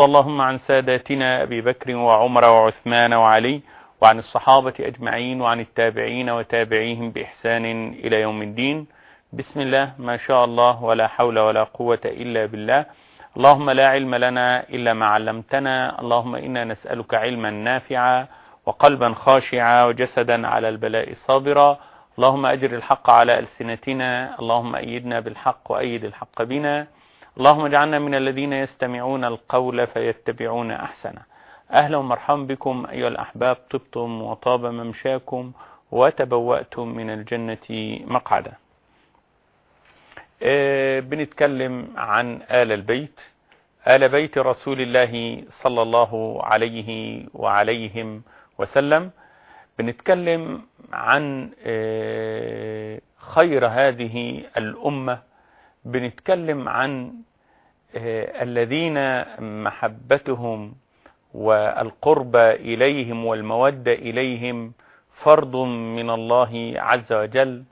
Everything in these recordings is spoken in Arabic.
اللهم عن ساداتنا أبي بكر وعمر وعثمان وعلي وعن الصحابة أجمعين وعن التابعين وتابعيهم بإحسان إلى يوم الدين. بسم الله ما شاء الله ولا حول ولا قوة إلا بالله. اللهم لا علم لنا إلا ما علمتنا. اللهم إنا نسألك علما نافعا وقلبا خاشعا وجسدا على البلاء صابرا. اللهم أجر الحق على ألسنتنا. اللهم أيدنا بالحق وأيد الحق بنا. اللهم اجعلنا من الذين يستمعون القول فيتبعون أحسنه. أهلا ومرحبا بكم أيها الأحباب طبتم وطاب ممشاكم وتبوأتم من الجنة مقعدا. أه بنتكلم عن آل البيت. آل بيت رسول الله صلى الله عليه وعليهم وسلم. بنتكلم عن أه خير هذه الأمة بنتكلم عن الذين محبتهم والقرب إليهم والمودة إليهم فرض من الله عز وجل.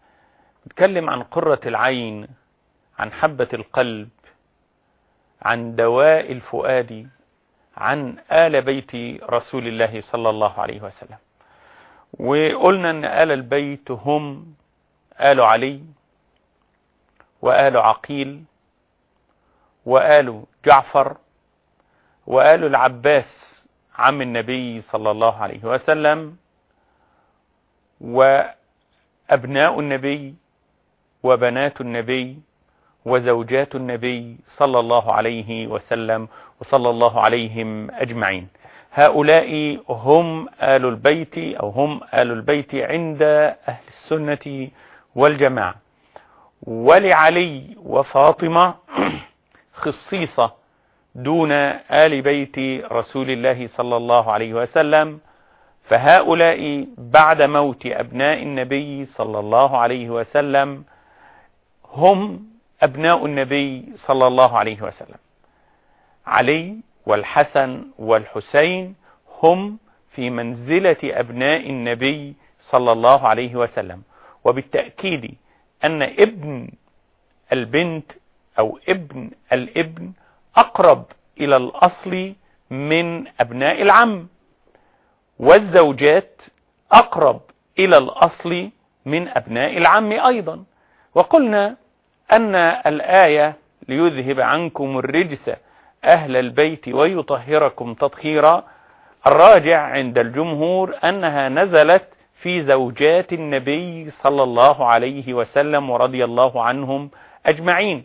نتكلم عن قرة العين عن حبة القلب عن دواء الفؤاد عن آل بيت رسول الله صلى الله عليه وسلم. وقلنا أن آل البيت هم آل علي. وآل عقيل وآل جعفر وآل العباس عم النبي صلى الله عليه وسلم وأبناء النبي وبنات النبي وزوجات النبي صلى الله عليه وسلم وصلى الله عليهم أجمعين. هؤلاء هم آل البيت أو هم آل البيت عند أهل السنة والجماعة. ولعلي وفاطمة خصيصة دون آل بيت رسول الله صلى الله عليه وسلم فهؤلاء بعد موت أبناء النبي صلى الله عليه وسلم هم أبناء النبي صلى الله عليه وسلم. علي والحسن والحسين هم في منزلة أبناء النبي صلى الله عليه وسلم وبالتأكيد أن ابن البنت أو ابن الابن أقرب إلى الأصل من أبناء العم والزوجات أقرب إلى الأصل من أبناء العم أيضا. وقلنا أن الآية ليذهب عنكم الرجس أهل البيت ويطهركم تطهيرا الراجع عند الجمهور أنها نزلت في زوجات النبي صلى الله عليه وسلم ورضي الله عنهم أجمعين.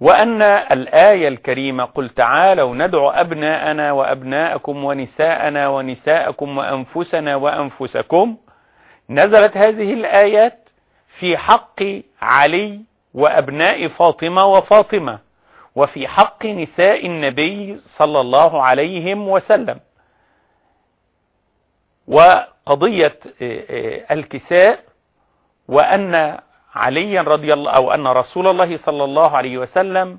وأن الآية الكريمة قل تعالوا ندعو أبناءنا وأبناءكم ونساءنا ونساءكم وأنفسنا وأنفسكم. نزلت هذه الآيات في حق علي وأبناء فاطمة وفاطمة وفي حق نساء النبي صلى الله عليهم وسلم. وقضية الكساء وأن عليا رضي الله أو أن رسول الله صلى الله عليه وسلم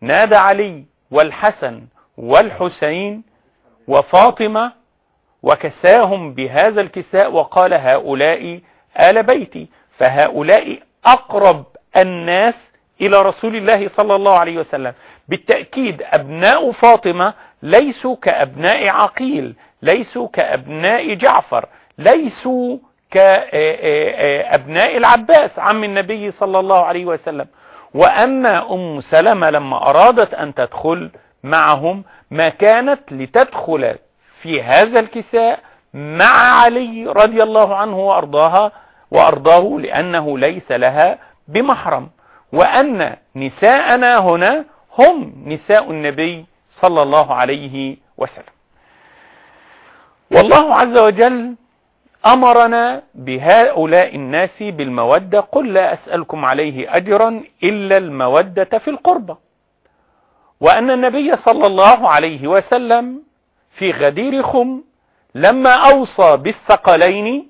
نادى علي والحسن والحسين وفاطمة وكساهم بهذا الكساء وقال هؤلاء آل بيتي. فهؤلاء أقرب الناس إلى رسول الله صلى الله عليه وسلم. بالتأكيد أبناء فاطمة ليسوا كأبناء عقيل ليسوا كأبناء جعفر. ليسوا كأبناء العباس عم النبي صلى الله عليه وسلم. وأما أم سلمة لما أرادت أن تدخل معهم ما كانت لتدخل في هذا الكساء مع علي رضي الله عنه وأرضاها وأرضاه لأنه ليس لها بمحرم. وأن نساءنا هنا هم نساء النبي صلى الله عليه وسلم. والله عز وجل أمرنا بهؤلاء الناس بالمودة قل لا أسألكم عليه أجرا إلا المودة في القربة وأن النبي صلى الله عليه وسلم في غدير خم لما أوصى بالثقلين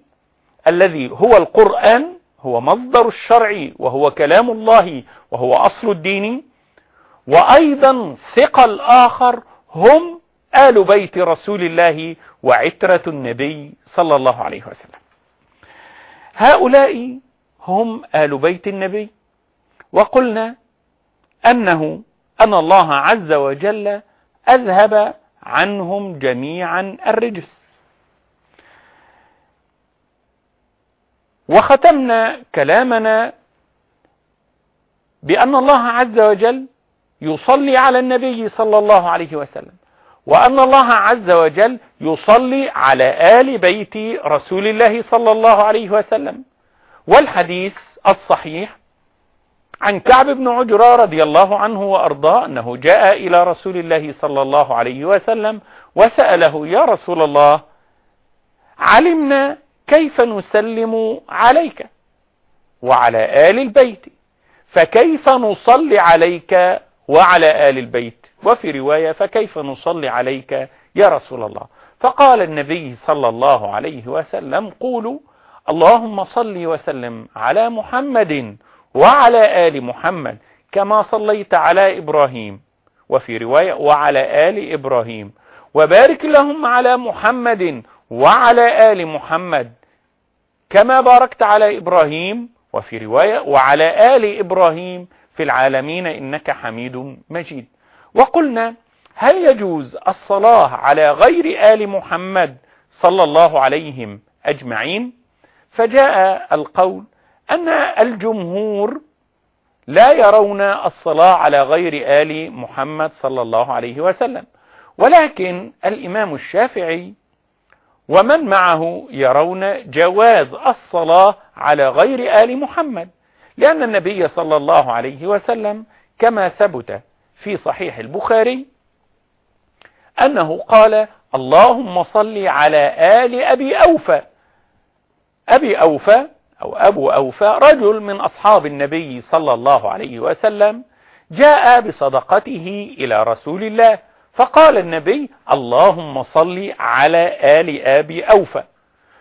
الذي هو القرآن هو مصدر الشرع وهو كلام الله وهو أصل الدين وأيضا ثقل آخر هم آل بيت رسول الله وعترة النبي صلى الله عليه وسلم. هؤلاء هم آل بيت النبي. وقلنا أنه أن الله عز وجل أذهب عنهم جميعا الرجس. وختمنا كلامنا بأن الله عز وجل يصلي على النبي صلى الله عليه وسلم. وأن الله عز وجل يصلي على آل بيت رسول الله صلى الله عليه وسلم. والحديث الصحيح عن كعب بن عجرة رضي الله عنه وأرضاه أنه جاء إلى رسول الله صلى الله عليه وسلم وسأله يا رسول الله علمنا كيف نسلم عليك وعلى آل البيت فكيف نصلي عليك وعلى آل البيت؟ وفي رواية فكيف نصلي عليك يا رسول الله؟ فقال النبي صلى الله عليه وسلم قولوا اللهم صل وسلم على محمد وعلى آل محمد كما صليت على إبراهيم. وفي رواية وعلى آل إبراهيم. وبارك لهم على محمد وعلى آل محمد كما باركت على إبراهيم. وفي رواية وعلى آل إبراهيم في العالمين إنك حميد مجيد. وقلنا هل يجوز الصلاة على غير آل محمد صلى الله عليهم أجمعين؟ فجاء القول أن الجمهور لا يرون الصلاة على غير آل محمد صلى الله عليه وسلم. ولكن الإمام الشافعي ومن معه يرون جواز الصلاة على غير آل محمد لأن النبي صلى الله عليه وسلم كما ثبت في صحيح البخاري أنه قال اللهم صل على آل أبي أوفى. أبي أوفى أو أبو أوفى رجل من أصحاب النبي صلى الله عليه وسلم جاء بصدقته إلى رسول الله فقال النبي اللهم صل على آل أبي أوفى.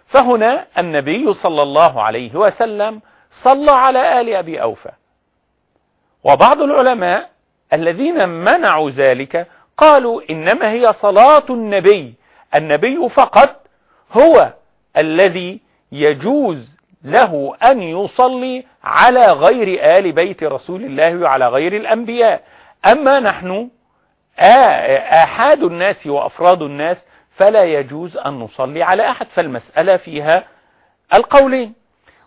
فهنا النبي صلى الله عليه وسلم صلى على آل أبي أوفى. وبعض العلماء الذين منعوا ذلك قالوا إنما هي صلاة النبي. النبي فقط هو الذي يجوز له أن يصلي على غير آل بيت رسول الله وعلى غير الأنبياء. أما نحن آحاد الناس وأفراد الناس فلا يجوز أن نصلي على أحد. فالمسألة فيها القولين.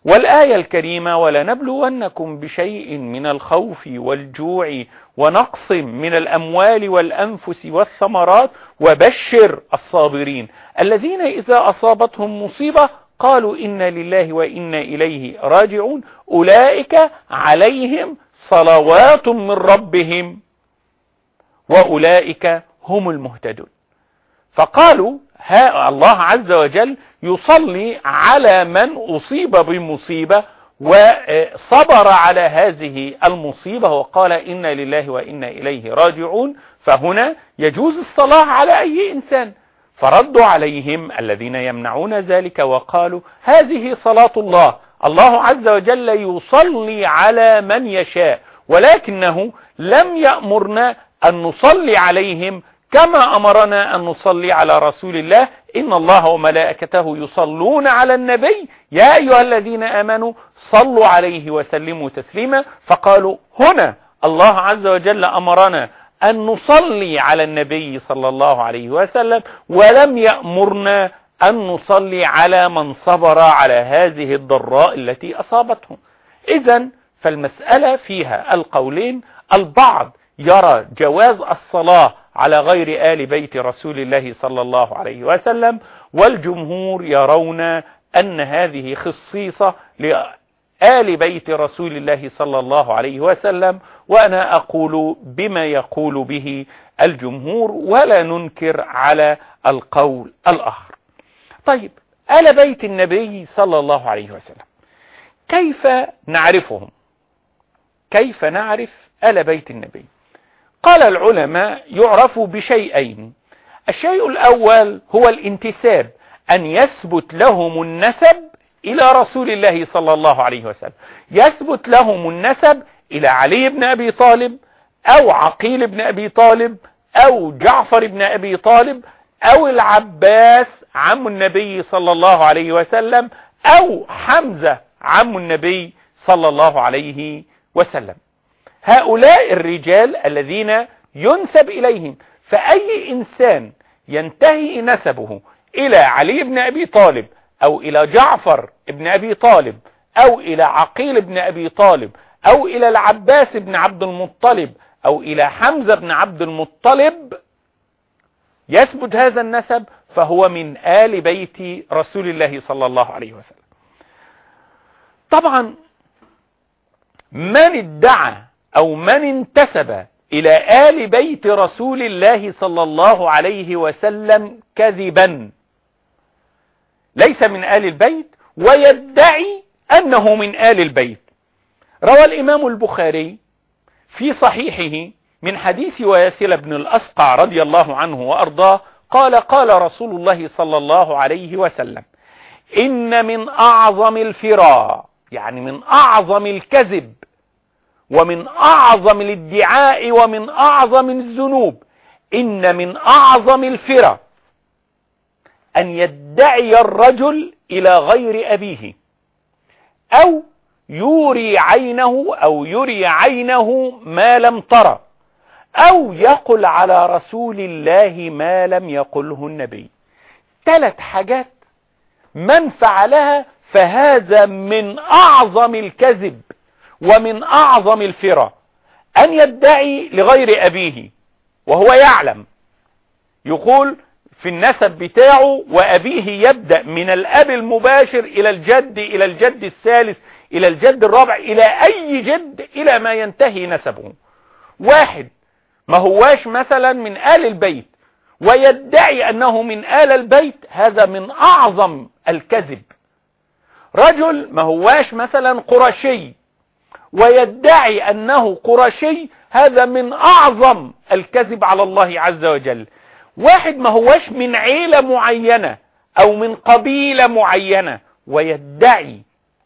والآية الكريمة ولنبلونكم بشيء من الخوف والجوع ونقص من الأموال والأنفس والثمرات وبشر الصابرين. الذين إذا أصابتهم مصيبة قالوا إنا لله وإنا إليه راجعون. أولئك عليهم صلوات من ربهم وأولئك هم المهتدون. فقالوا ها الله عز وجل يصلي على من أصيب بمصيبة وصبر على هذه المصيبة وقال إنا لله وإنا إليه راجعون. فهنا يجوز الصلاة على أي إنسان. فردوا عليهم الذين يمنعون ذلك وقالوا هذه صلاة الله. الله عز وجل يصلي على من يشاء ولكنه لم يأمرنا أن نصلي عليهم كما أمرنا أن نصلي على رسول الله إن الله وملائكته يصلون على النبي. يا أيها الذين آمنوا صلوا عليه وسلموا تسليما. فقالوا هنا الله عز وجل أمرنا أن نصلي على النبي صلى الله عليه وسلم ولم يأمرنا أن نصلي على من صبر على هذه الضراء التي أصابتهم. إذا فالمسألة فيها القولين البعض يرى جواز الصلاة على غير آل بيت رسول الله صلى الله عليه وسلم والجمهور يرون أن هذه خصيصة لآل بيت رسول الله صلى الله عليه وسلم وأنا أقول بما يقول به الجمهور ولا ننكر على القول الآخر. طيب آل بيت النبي صلى الله عليه وسلم كيف نعرفهم؟ كيف نعرف آل بيت النبي؟ قال العلماء يعرف بشيئين. الشيء الأول هو الانتساب أن يثبت لهم النسب إلى رسول الله صلى الله عليه وسلم. يثبت لهم النسب إلى علي بن أبي طالب أو عقيل بن أبي طالب أو جعفر بن أبي طالب أو العباس عم النبي صلى الله عليه وسلم أو حمزة عم النبي صلى الله عليه وسلم. هؤلاء الرجال الذين ينسب إليهم. فأي إنسان ينتهي نسبه إلى علي بن أبي طالب أو إلى جعفر بن أبي طالب أو إلى عقيل بن أبي طالب أو إلى العباس بن عبد المطلب أو إلى حمزة بن عبد المطلب يثبت هذا النسب فهو من آل بيت رسول الله صلى الله عليه وسلم. طبعا من ادعى أو من انتسب إلى آل بيت رسول الله صلى الله عليه وسلم كذبا. ليس من آل البيت ويدعي أنه من آل البيت. روى الإمام البخاري في صحيحه من حديث وياسل بن الأسقع رضي الله عنه وأرضاه قال قال رسول الله صلى الله عليه وسلم إن من أعظم الفرا يعني من أعظم الكذب. ومن أعظم الادعاء ومن أعظم الذنوب إن من أعظم الفرا أن يدعي الرجل إلى غير أبيه أو يوري عينه أو يري عينه ما لم ترى أو يقل على رسول الله ما لم يقله النبي. ثلاث حاجات من فعلها فهذا من أعظم الكذب. ومن أعظم الفرى أن يدعي لغير أبيه وهو يعلم. يقول في النسب بتاعه وأبيه يبدأ من الأب المباشر إلى الجد إلى الجد الثالث إلى الجد الرابع إلى أي جد إلى ما ينتهي نسبه. واحد ما هواش مثلا من آل البيت ويدعي أنه من آل البيت هذا من أعظم الكذب. رجل ما هواش مثلا قرشي ويدعي أنه قرشي هذا من أعظم الكذب على الله عز وجل. واحد ما هواش من عيلة معينة أو من قبيلة معينة ويدعي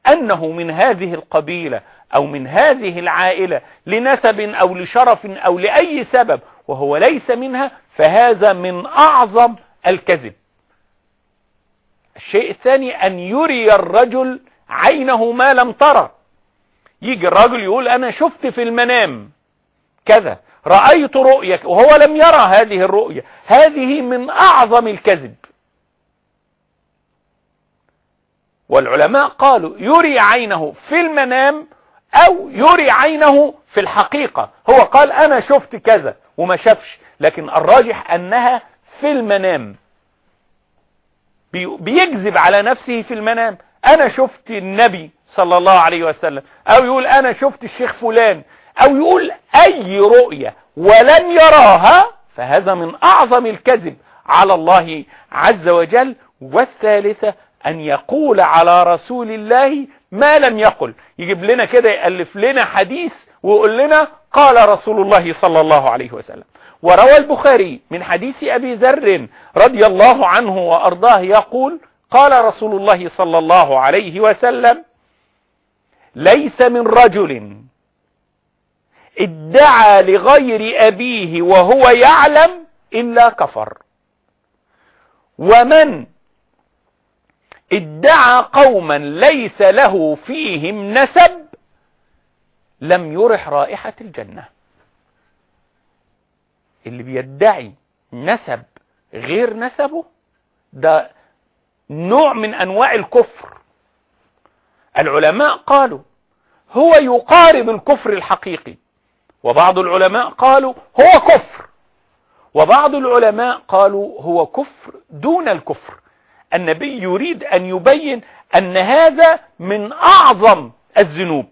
أنه من هذه القبيلة أو من هذه العائلة لنسب أو لشرف أو لأي سبب وهو ليس منها فهذا من أعظم الكذب. الشيء الثاني أن يري الرجل عينه ما لم ترى. يجي الرجل يقول أنا شفت في المنام كذا رأيت رؤية وهو لم يرى هذه الرؤية هذه من أعظم الكذب. والعلماء قالوا يري عينه في المنام أو يري عينه في الحقيقة. هو قال أنا شفت كذا وما شافش لكن الراجح أنها في المنام. بيكذب على نفسه في المنام. أنا شفت النبي صلى الله عليه وسلم. أو يقول أنا شفت الشيخ فلان. أو يقول أي رؤية ولم يراها فهذا من أعظم الكذب على الله عز وجل. والثالثة أن يقول على رسول الله ما لم يقل. يجيب لنا كده يألف لنا حديث ويقول لنا قال رسول الله صلى الله عليه وسلم. وروى البخاري من حديث أبي ذر رضي الله عنه وأرضاه يقول قال رسول الله صلى الله عليه وسلم ليس من رجل. ادعى لغير أبيه وهو يعلم إلا كفر. ومن ادعى قوما ليس له فيهم نسب لم يرح رائحة الجنة. اللي بيدعي نسب غير نسبه ده نوع من أنواع الكفر. العلماء قالوا هو يقارب الكفر الحقيقي. وبعض العلماء قالوا هو كفر. وبعض العلماء قالوا هو كفر دون الكفر. النبي يريد أن يبين أن هذا من أعظم الذنوب.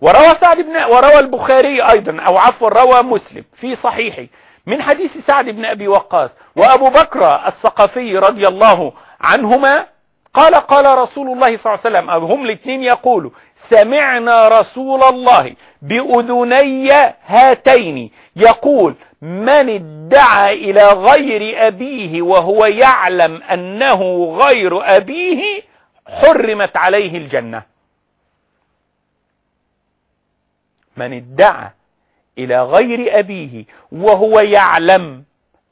وروى سعد بن وروى البخاري أيضا أو عفوا روى مسلم في صحيحه من حديث سعد بن أبي وقاص وأبو بكر الثقفي رضي الله عنهما قال قال رسول الله صلى الله عليه وسلم هم الاثنين يقولوا سمعنا رسول الله بأذني هاتين. يقول من ادعى إلى غير أبيه وهو يعلم أنه غير أبيه حرمت عليه الجنة. من ادعى إلى غير أبيه وهو يعلم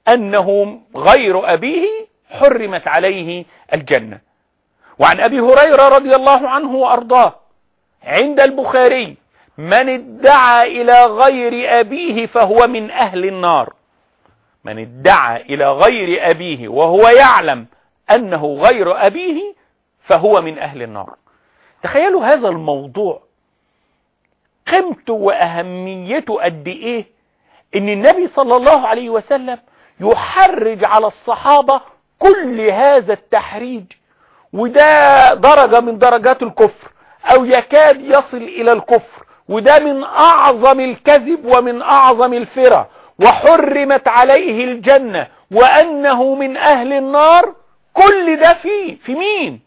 أنه غير أبيه حرمت عليه الجنة. وعن أبي هريرة رضي الله عنه وأرضاه عند البخاري من ادعى إلى غير أبيه فهو من أهل النار. من ادعى إلى غير أبيه وهو يعلم أنه غير أبيه فهو من أهل النار. تخيلوا هذا الموضوع. قيمته وأهميته قد إيه؟ إن النبي صلى الله عليه وسلم يحرج على الصحابة كل هذا التحريج وده درجة من درجات الكفر. أو يكاد يصل إلى الكفر. وده من أعظم الكذب ومن أعظم الفرة وحرمت عليه الجنة. وأنه من أهل النار. كل ده فيه في مين؟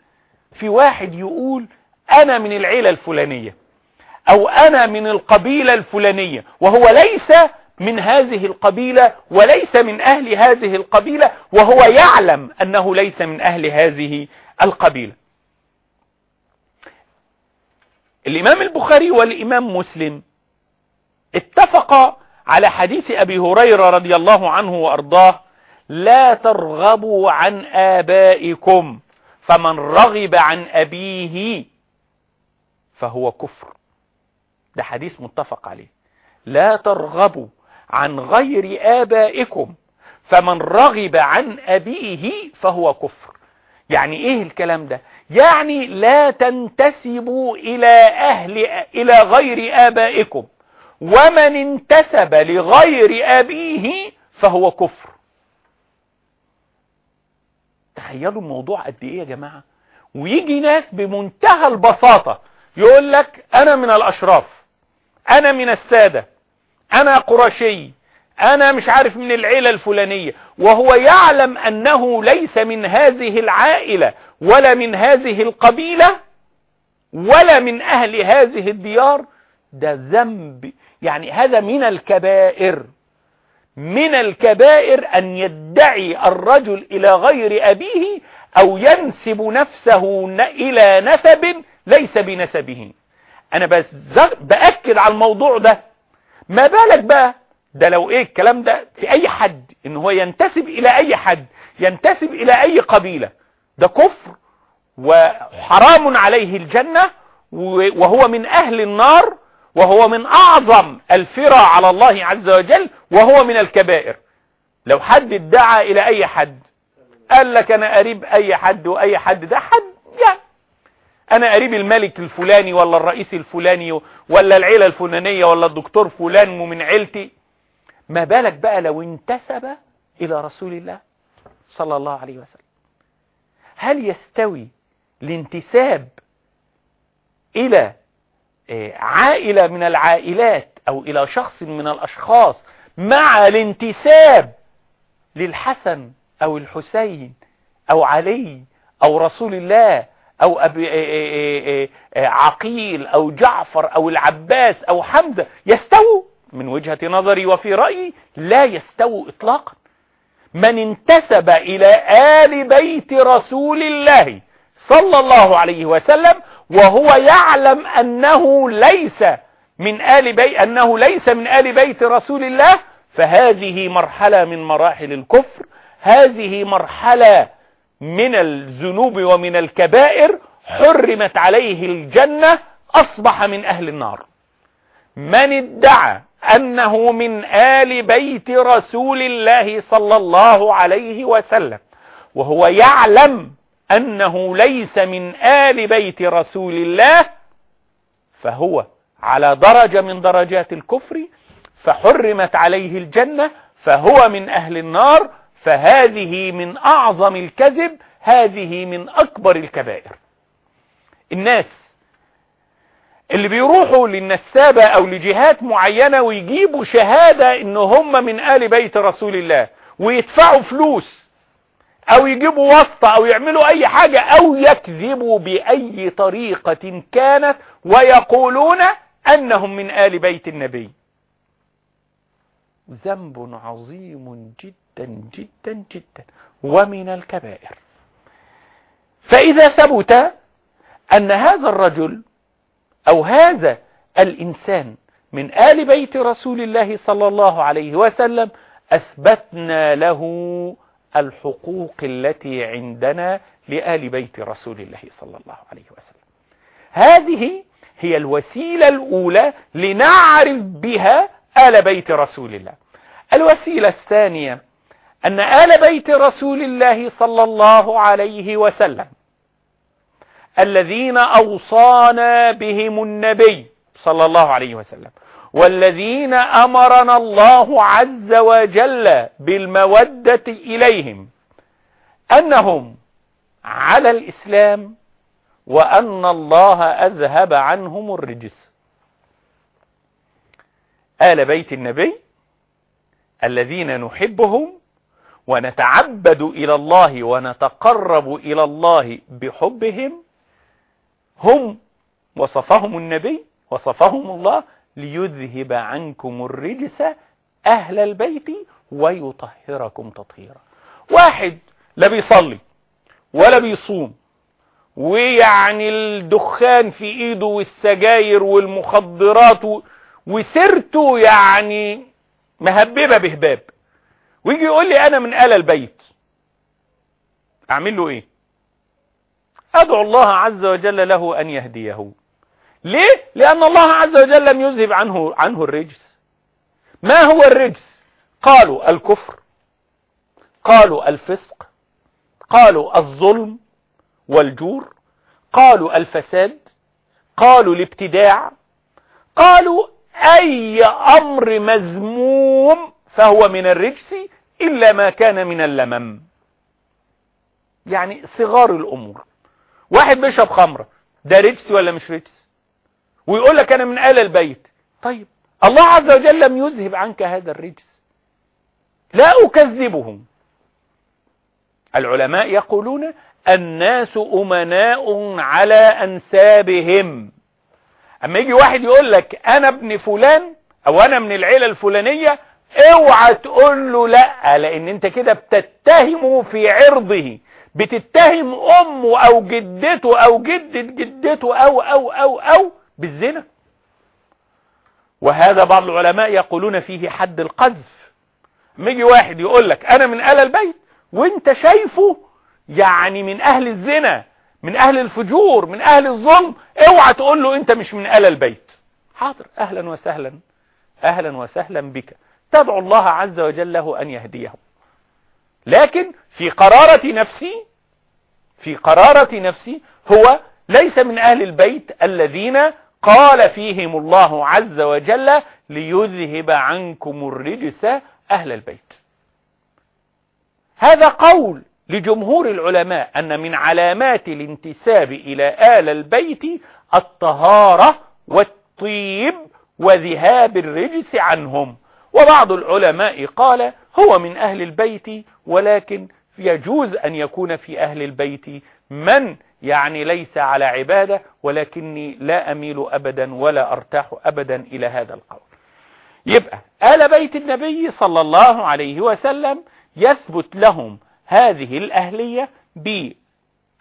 في واحد يقول أنا من العيلة الفلانية. أو أنا من القبيلة الفلانية. وهو ليس من هذه القبيلة. وليس من أهل هذه القبيلة. وهو يعلم أنه ليس من أهل هذه القبيلة. الإمام البخاري والإمام مسلم اتفقا على حديث أبي هريرة رضي الله عنه وأرضاه لا ترغبوا عن آبائكم فمن رغب عن أبيه فهو كفر. ده حديث متفق عليه. لا ترغبوا عن غير آبائكم فمن رغب عن أبيه فهو كفر. يعني إيه الكلام ده؟ يعني لا تنتسبوا إلى أهل إلى غير آبائكم. ومن انتسب لغير أبيه فهو كفر. تخيلوا الموضوع قد إيه يا جماعة؟ ويجي ناس بمنتهى البساطة يقول لك أنا من الأشراف أنا من السادة أنا قرشي أنا مش عارف من العيلة الفلانية وهو يعلم أنه ليس من هذه العائلة ولا من هذه القبيلة ولا من أهل هذه الديار ده ذنب. يعني هذا من الكبائر. من الكبائر أن يدعي الرجل إلى غير أبيه أو ينسب نفسه إلى نسب ليس بنسبه. أنا بأكد على الموضوع ده. ما بالك بقى؟ ده لو إيه الكلام ده في اي حد ان هو ينتسب إلى أي حد ينتسب إلى أي قبيلة. ده كفر وحرام عليه الجنة وهو من أهل النار وهو من أعظم الفرى على الله عز وجل وهو من الكبائر. لو حد ادعى إلى أي حد قال لك أنا قريب أي حد وأي حد ده حد يعني أنا قريب الملك الفلاني ولا الرئيس الفلاني ولا العيلة الفلانية ولا الدكتور فلان ومن عيلتي. ما بالك بقى لو انتسب إلى رسول الله صلى الله عليه وسلم؟ هل يستوي الانتساب إلى آه، عائلة من العائلات أو إلى شخص من الأشخاص مع الانتساب للحسن أو الحسين أو علي أو رسول الله أو أبي آه، آه، عقيل أو جعفر أو العباس أو حمزة؟ يستووا؟ من وجهة نظري وفي رأيي لا يستووا إطلاقا. من انتسب إلى آل بيت رسول الله صلى الله عليه وسلم وهو يعلم أنه ليس من آل بيت أنه ليس من آل بيت رسول الله فهذه مرحلة من مراحل الكفر هذه مرحلة من الذنوب ومن الكبائر حرمت عليه الجنة أصبح من أهل النار. من ادعى أنه من آل بيت رسول الله صلى الله عليه وسلم وهو يعلم أنه ليس من آل بيت رسول الله فهو على درجة من درجات الكفر فحرمت عليه الجنة فهو من أهل النار فهذه من أعظم الكذب هذه من أكبر الكبائر. الناس اللي بيروحوا للنسابة أو لجهات معينة ويجيبوا شهادة إن هم من آل بيت رسول الله ويدفعوا فلوس أو يجيبوا واسطة أو يعملوا أي حاجة أو يكذبوا بأي طريقة كانت ويقولون أنهم من آل بيت النبي. ذنب عظيم جدا جدا جدا ومن الكبائر. فإذا ثبت أن هذا الرجل أو هذا الإنسان من آل بيت رسول الله صلى الله عليه وسلم أثبتنا له الحقوق التي عندنا لآل بيت رسول الله صلى الله عليه وسلم. هذه هي الوسيلة الأولى لنعرف بها آل بيت رسول الله. الوسيلة الثانية أن آل بيت رسول الله صلى الله عليه وسلم الذين أوصانا بهم النبي صلى الله عليه وسلم والذين أمرنا الله عز وجل بالمودة إليهم أنهم على الإسلام وأن الله أذهب عنهم الرجس. آل بيت النبي الذين نحبهم ونتعبد إلى الله ونتقرب إلى الله بحبهم هم وصفهم النبي وصفهم الله ليذهب عنكم الرجس أهل البيت ويطهركم تطهيرا. واحد لا بيصلي ولا بيصوم ويعني الدخان في إيده والسجاير والمخدرات وسيرته يعني مهببة بهباب. ويجي يقول لي أنا من آل البيت. أعمل له إيه؟ أدعو الله عز وجل له أن يهديه. ليه؟ لأن الله عز وجل لم يذهب عنه عنه الرجس. ما هو الرجس؟ قالوا الكفر قالوا الفسق قالوا الظلم والجور قالوا الفساد قالوا الابتداع قالوا أي أمر مذموم فهو من الرجس إلا ما كان من اللمم. يعني صغار الأمور. واحد بيشرب خمرة ده رجس ولا مش رجس ويقول لك أنا من آل البيت. طيب الله عز وجل لم يذهب عنك هذا الرجس. لا أكذبهم. العلماء يقولون الناس أمناء على أنسابهم. أما يجي واحد يقول لك أنا ابن فلان أو أنا من العيلة الفلانية اوعى تقول له لا لأن أنت كده بتتهمه في عرضه. بتتهم أمه أو جدته أو جدة جدته أو أو أو أو بالزنا. وهذا بعض العلماء يقولون فيه حد القذف. يجي واحد يقول لك أنا من آل البيت وأنت شايفه يعني من أهل الزنا من أهل الفجور من أهل الظلم اوعى تقول له أنت مش من أهل البيت. حاضر أهلا وسهلا أهلا وسهلا بك. تدعو الله عز وجل له أن يهديه لكن في قرارة نفسي في قرارة نفسي هو ليس من أهل البيت الذين قال فيهم الله عز وجل ليذهب عنكم الرجس أهل البيت. هذا قول لجمهور العلماء أن من علامات الانتساب إلى آل البيت الطهارة والطيب وذهاب الرجس عنهم. وبعض العلماء قال هو من أهل البيت ولكن يجوز أن يكون في أهل البيت. من يعني ليس على عبادة ولكني لا أميل أبدا ولا أرتاح أبدا إلى هذا القول. يبقى آل بيت النبي صلى الله عليه وسلم يثبت لهم هذه الأهلية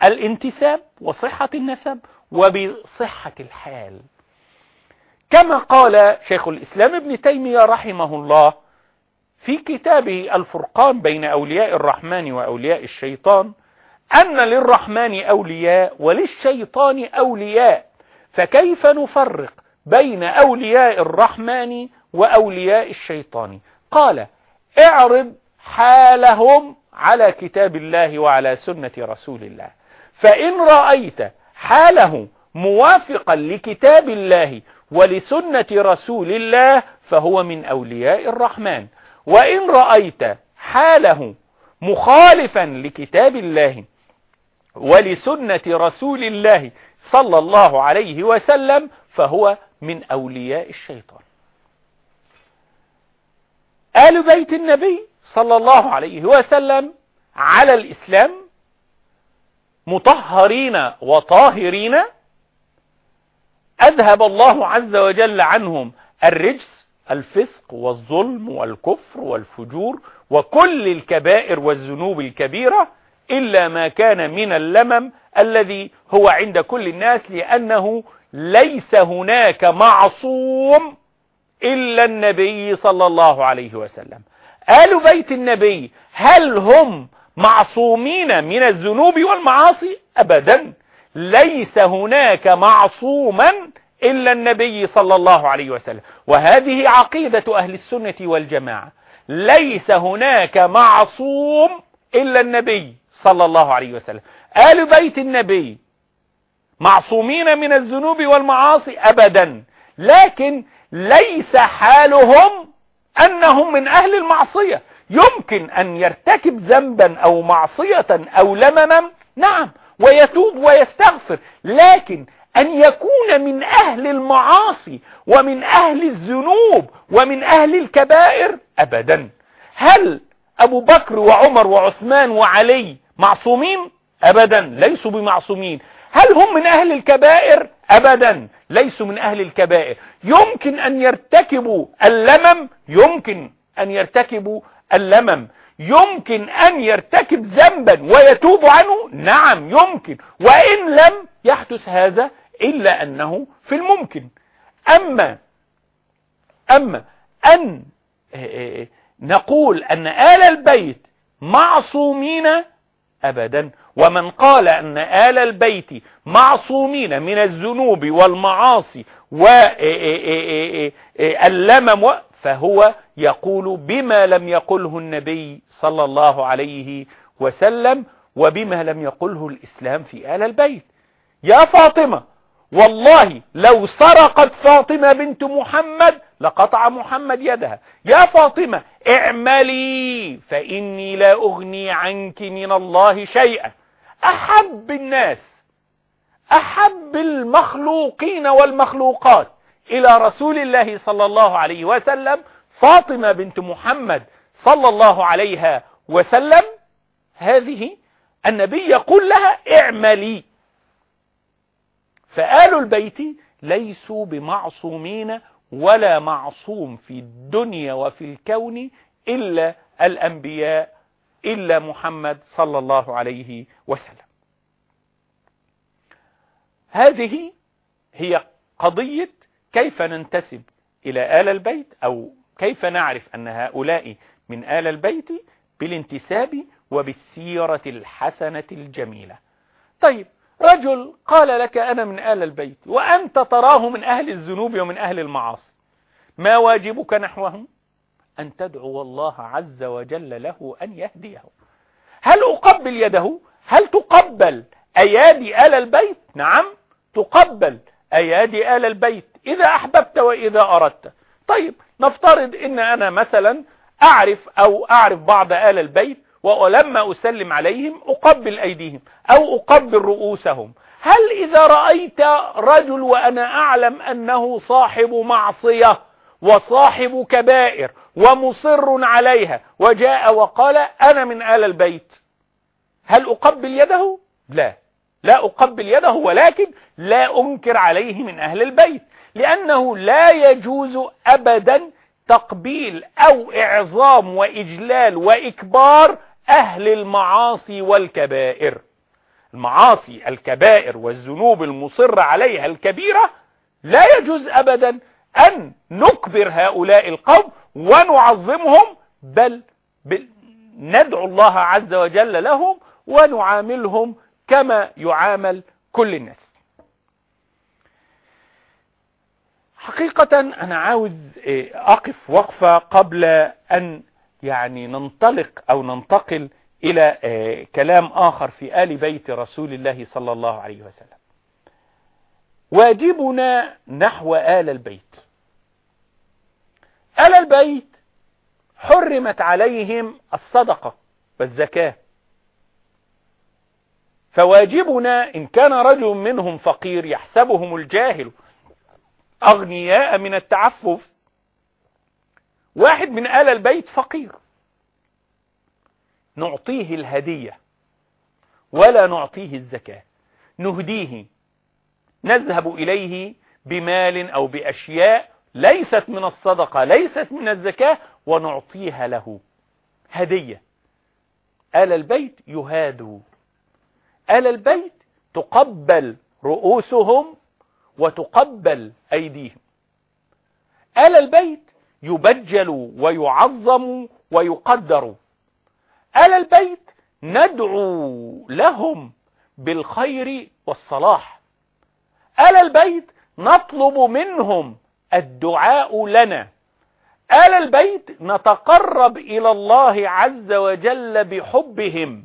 بالانتساب وصحة النسب وبصحة الحال. كما قال شيخ الإسلام ابن تيمية رحمه الله في كتابه الفرقان بين أولياء الرحمن وأولياء الشيطان أن للرحمن أولياء وللشيطان أولياء فكيف نفرق بين أولياء الرحمن وأولياء الشيطان؟ قال اعرض حالهم على كتاب الله وعلى سنة رسول الله فإن رأيت حاله موافقا لكتاب الله ولسنة رسول الله فهو من أولياء الرحمن. وإن رأيت حاله مخالفا لكتاب الله ولسنة رسول الله صلى الله عليه وسلم فهو من أولياء الشيطان. آل بيت النبي صلى الله عليه وسلم على الإسلام مطهرين وطاهرين أذهب الله عز وجل عنهم الرجس الفسق والظلم والكفر والفجور وكل الكبائر والذنوب الكبيرة إلا ما كان من اللمم الذي هو عند كل الناس لأنه ليس هناك معصوم إلا النبي صلى الله عليه وسلم. آل بيت النبي هل هم معصومين من الذنوب والمعاصي؟ أبدا. ليس هناك معصوما إلا النبي صلى الله عليه وسلم. وهذه عقيدة أهل السنة والجماعة. ليس هناك معصوم إلا النبي صلى الله عليه وسلم. آل بيت النبي معصومين من الذنوب والمعاصي أبدا. لكن ليس حالهم أنهم من أهل المعصية. يمكن أن يرتكب ذنبا أو معصية أو لمما. نعم ويتوب ويستغفر. لكن أن يكون من أهل المعاصي ومن أهل الذنوب ومن أهل الكبائر أبدا. هل أبو بكر وعمر وعثمان وعلي معصومين؟ أبدا ليسوا بمعصومين. هل هم من أهل الكبائر؟ أبدا ليسوا من أهل الكبائر. يمكن أن يرتكبوا اللمم يمكن أن يرتكبوا اللمم. يمكن أن يرتكب ذنبا ويتوب عنه نعم يمكن وإن لم يحدث هذا إلا أنه في الممكن أما أما أن نقول أن آل البيت معصومين أبدا ومن قال أن آل البيت معصومين من الذنوب والمعاصي واللمم فهو يقول بما لم يقله النبي صلى الله عليه وسلم وبما لم يقله الإسلام في آل البيت. يا فاطمة والله لو سرقت فاطمة بنت محمد لقطع محمد يدها. يا فاطمة اعملي فإني لا أغني عنك من الله شيئا. أحب الناس أحب المخلوقين والمخلوقات. إلى رسول الله صلى الله عليه وسلم فاطمة بنت محمد صلى الله عليها وسلم هذه النبي يقول لها اعملي. فآل البيت ليسوا بمعصومين ولا معصوم في الدنيا وفي الكون إلا الأنبياء إلا محمد صلى الله عليه وسلم. هذه هي قضية كيف ننتسب إلى آل البيت؟ أو كيف نعرف أن هؤلاء من آل البيت بالانتساب وبالسيرة الحسنة الجميلة؟ طيب رجل قال لك أنا من آل البيت وأنت تراه من أهل الذنوب ومن أهل المعاصي ما واجبك نحوهم؟ أن تدعو الله عز وجل له أن يهديه. هل أقبل يده؟ هل تقبل أيادي آل البيت؟ نعم تقبل أيادي آل البيت. إذا أحببت وإذا أردت. طيب نفترض إن أنا مثلا أعرف أو أعرف بعض آل البيت ولما أسلم عليهم أقبل أيديهم أو أقبل رؤوسهم. هل إذا رأيت رجل وأنا أعلم أنه صاحب معصية وصاحب كبائر ومصر عليها وجاء وقال أنا من آل البيت هل أقبل يده؟ لا. لا أقبل يده ولكن لا أنكر عليه من أهل البيت. لأنه لا يجوز أبدا تقبيل أو إعظام وإجلال وإكبار أهل المعاصي والكبائر. المعاصي الكبائر والذنوب المصر عليها الكبيرة لا يجوز أبدا أن نكبر هؤلاء القوم ونعظمهم بل, ندعو الله عز وجل لهم ونعاملهم كما يعامل كل الناس. حقيقة أنا عاوز أقف وقفة قبل أن يعني ننطلق أو ننتقل إلى كلام آخر في آل بيت رسول الله صلى الله عليه وسلم. واجبنا نحو آل البيت. آل البيت حرمت عليهم الصدقة والزكاة. فواجبنا إن كان رجل منهم فقير يحسبهم الجاهل أغنياء من التعفف. واحد من آل البيت فقير. نعطيه الهدية ولا نعطيه الزكاة. نهديه. نذهب إليه بمال أو بأشياء ليست من الصدقة ليست من الزكاة ونعطيها له. هدية. آل البيت يهادوا. آل البيت تقبل رؤوسهم وتقبل أيديهم. آل البيت يبجل ويعظم ويقدر. آل البيت ندعو لهم بالخير والصلاح. آل البيت نطلب منهم الدعاء لنا. آل البيت نتقرب إلى الله عز وجل بحبهم.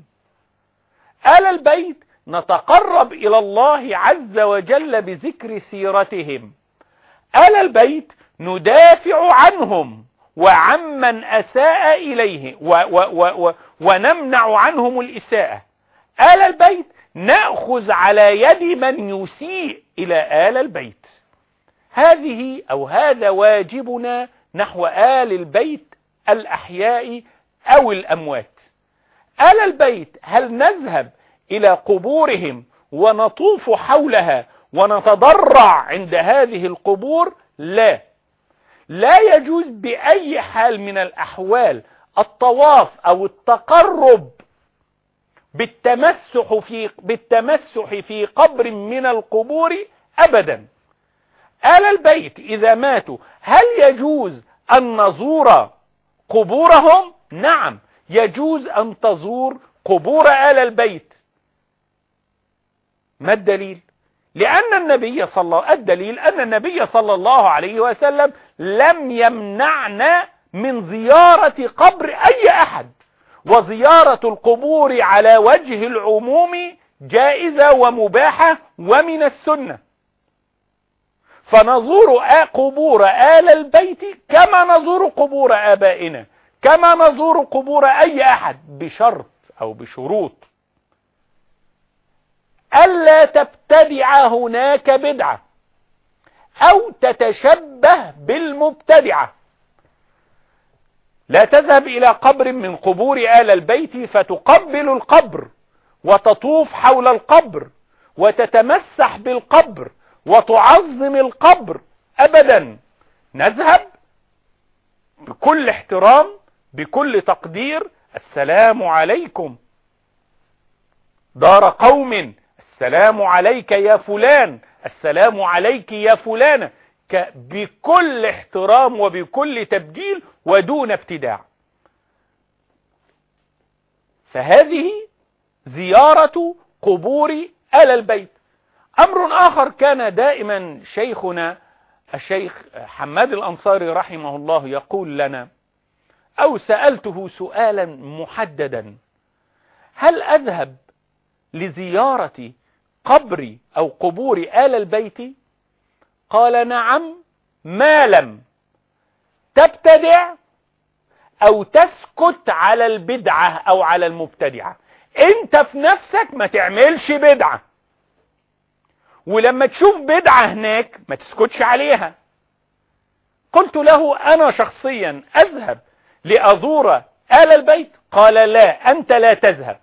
آل البيت نتقرب إلى الله عز وجل بذكر سيرتهم. آل البيت ندافع عنهم وعمن أساء إليه و و و و ونمنع عنهم الإساءة. آل البيت نأخذ على يد من يسيء إلى آل البيت. هذه أو هذا واجبنا نحو آل البيت الأحياء أو الأموات. آل البيت هل نذهب إلى قبورهم ونطوف حولها ونتضرع عند هذه القبور؟ لا. لا يجوز بأي حال من الأحوال الطواف أو التقرب بالتمسح في بالتمسح في قبر من القبور أبدا. آل البيت إذا ماتوا هل يجوز أن نزور قبورهم؟ نعم. يجوز أن تزور قبور آل البيت. ما الدليل؟ لأن النبي صلى الله الدليل أن النبي صلى الله عليه وسلم لم يمنعنا من زيارة قبر أي أحد. وزيارة القبور على وجه العموم جائزة ومباحة ومن السنة. فنزور قبور آل البيت كما نزور قبور آبائنا كما نزور قبور أي أحد بشرط أو بشروط. ألا تبتدع هناك بدعة أو تتشبه بالمبتدعة. لا تذهب إلى قبر من قبور آل البيت فتقبل القبر وتطوف حول القبر وتتمسح بالقبر وتعظم القبر. أبدا. نذهب بكل احترام بكل تقدير. السلام عليكم. دار قوم. السلام عليك يا فلان السلام عليك يا فلانة بكل احترام وبكل تبجيل ودون ابتداع. فهذه زيارة قبور آل البيت. أمر آخر كان دائما شيخنا الشيخ حماد الأنصاري رحمه الله يقول لنا أو سألته سؤالا محددا هل أذهب لزيارة قبر أو قبور آل البيت قال نعم ما لم تبتدع أو تسكت على البدعة أو على المبتدعة. أنت في نفسك ما تعملش بدعة. ولما تشوف بدعة هناك ما تسكتش عليها. قلت له أنا شخصيا أذهب لأزور آل البيت؟ قال لا أنت لا تذهب.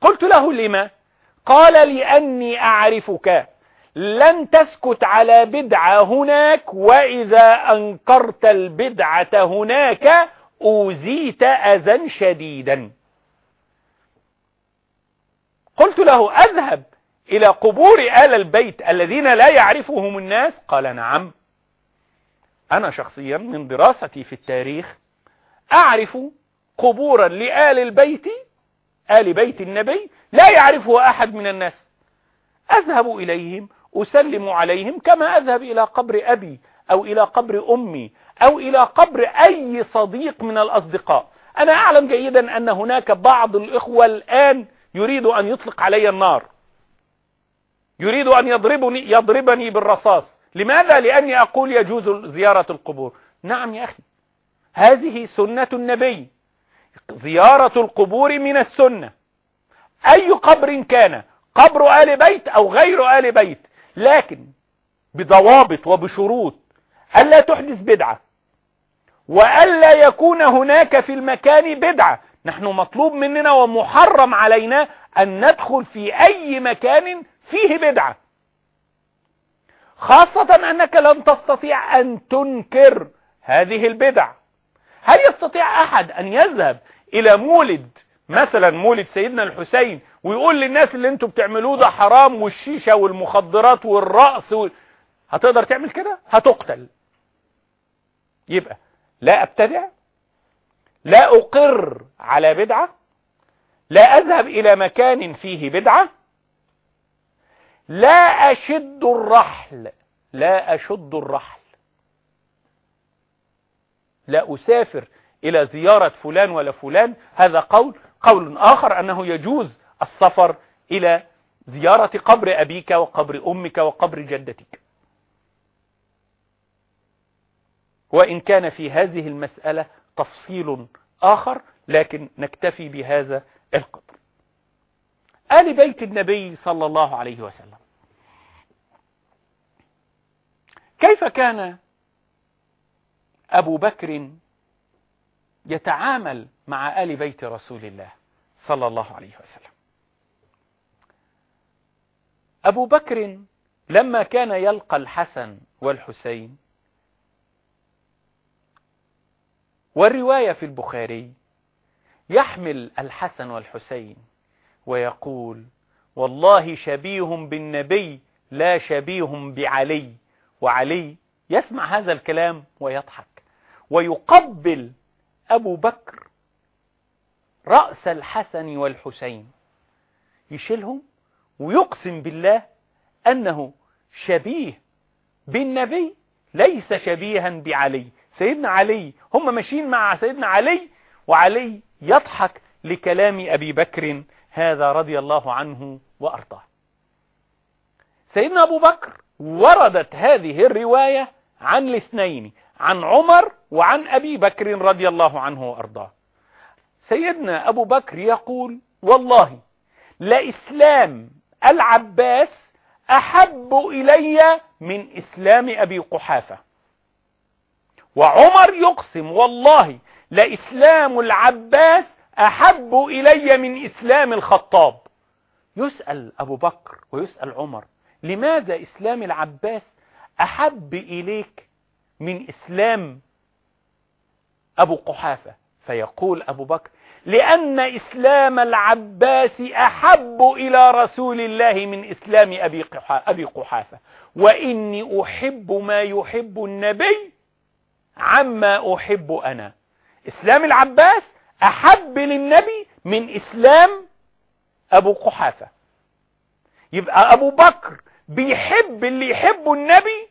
قلت له لما؟ قال لأني أعرفك لن تسكت على بدعة هناك وإذا أنكرت البدعة هناك أوزيت أذى شديدا. قلت له أذهب إلى قبور آل البيت الذين لا يعرفهم الناس؟ قال نعم. أنا شخصيا من دراستي في التاريخ أعرف قبورا لآل البيت آل بيت النبي لا يعرفه أحد من الناس. أذهب إليهم أسلم عليهم كما أذهب إلى قبر أبي أو إلى قبر أمي أو إلى قبر أي صديق من الأصدقاء. أنا أعلم جيدا أن هناك بعض الإخوة الآن يريد أن يطلق علي النار. يريد أن يضربني, يضربني بالرصاص. لماذا؟ لأني أقول يجوز زيارة القبور. نعم يا أخي. هذه سنة النبي. زيارة القبور من السنة. أي قبر كان قبر آل بيت أو غير آل بيت. لكن بضوابط وبشروط ألا تحدث بدعة. وألا يكون هناك في المكان بدعة. نحن مطلوب مننا ومحرم علينا أن ندخل في أي مكان فيه بدعة. خاصة أنك لن تستطيع أن تنكر هذه البدع. هل يستطيع أحد أن يذهب إلى مولد مثلا مولد سيدنا الحسين ويقول للناس اللي أنتوا بتعملوه ده حرام والشيشة والمخدرات والرأس و... هتقدر تعمل كده؟ هتقتل. يبقى لا أبتدع لا أقر على بدعة لا أذهب إلى مكان فيه بدعة لا أشد الرحل لا أشد الرحل. لا أسافر إلى زيارة فلان ولا فلان. هذا قول قول آخر أنه يجوز السفر إلى زيارة قبر أبيك وقبر أمك وقبر جدتك. وإن كان في هذه المسألة تفصيل آخر لكن نكتفي بهذا القدر. آل بيت النبي صلى الله عليه وسلم. كيف كان أبو بكر يتعامل مع آل بيت رسول الله صلى الله عليه وسلم. أبو بكر لما كان يلقى الحسن والحسين والرواية في البخاري يحمل الحسن والحسين ويقول والله شبيه بالنبي لا شبيه بعلي وعلي يسمع هذا الكلام ويضحك ويقبل أبو بكر رأس الحسن والحسين. يشيلهم ويقسم بالله أنه شبيه بالنبي ليس شبيها بعلي. سيدنا علي هم ماشيين مع سيدنا علي وعلي يضحك لكلام أبي بكر هذا رضي الله عنه وأرضاه. سيدنا أبو بكر وردت هذه الرواية عن الاثنين. عن عمر وعن أبي بكر رضي الله عنه وأرضاه. سيدنا أبو بكر يقول والله لإسلام العباس أحب إلي من إسلام أبي قحافة. وعمر يقسم والله لإسلام العباس أحب إلي من إسلام الخطاب. يسأل أبو بكر ويسأل عمر لماذا إسلام العباس أحب إليك من إسلام أبو قحافة. فيقول أبو بكر لأن إسلام العباس أحب إلى رسول الله من إسلام أبي قحافة. وإني أحب ما يحب النبي عما أحب أنا. إسلام العباس أحب للنبي من إسلام أبو قحافة. يبقى أبو بكر بيحب اللي يحبه النبي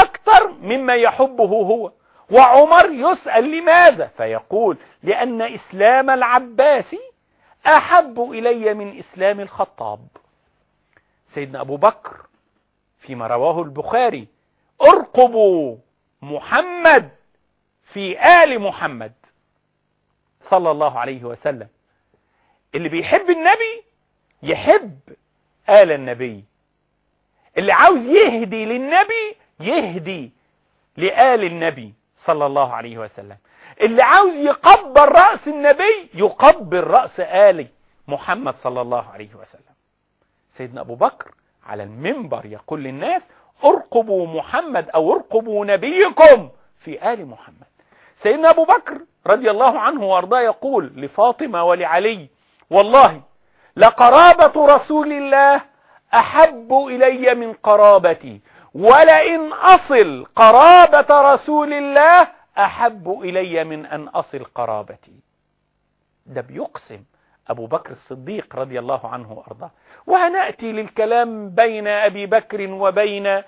أكثر مما يحبه هو. وعمر يسأل لماذا؟ فيقول لأن إسلام العباس أحب إلي من إسلام الخطاب. سيدنا أبو بكر فيما رواه البخاري ارقبوا محمد في آل محمد صلى الله عليه وسلم. اللي بيحب النبي يحب آل النبي. اللي عاوز يهدي للنبي يهدي لآل النبي صلى الله عليه وسلم. اللي عاوز يقبل رأس النبي يقبل رأس آل محمد صلى الله عليه وسلم. سيدنا أبو بكر على المنبر يقول للناس ارقبوا محمد أو ارقبوا نبيكم في آل محمد. سيدنا أبو بكر رضي الله عنه وأرضاه يقول لفاطمة ولعلي والله لقرابة رسول الله أحب إلي من قرابتي ولئن أصل قرابة رسول الله أحب إلي من أن أصل قرابتي. ده بيقسم. أبو بكر الصديق رضي الله عنه وأرضاه. وهنأتي للكلام بين أبي بكر وبين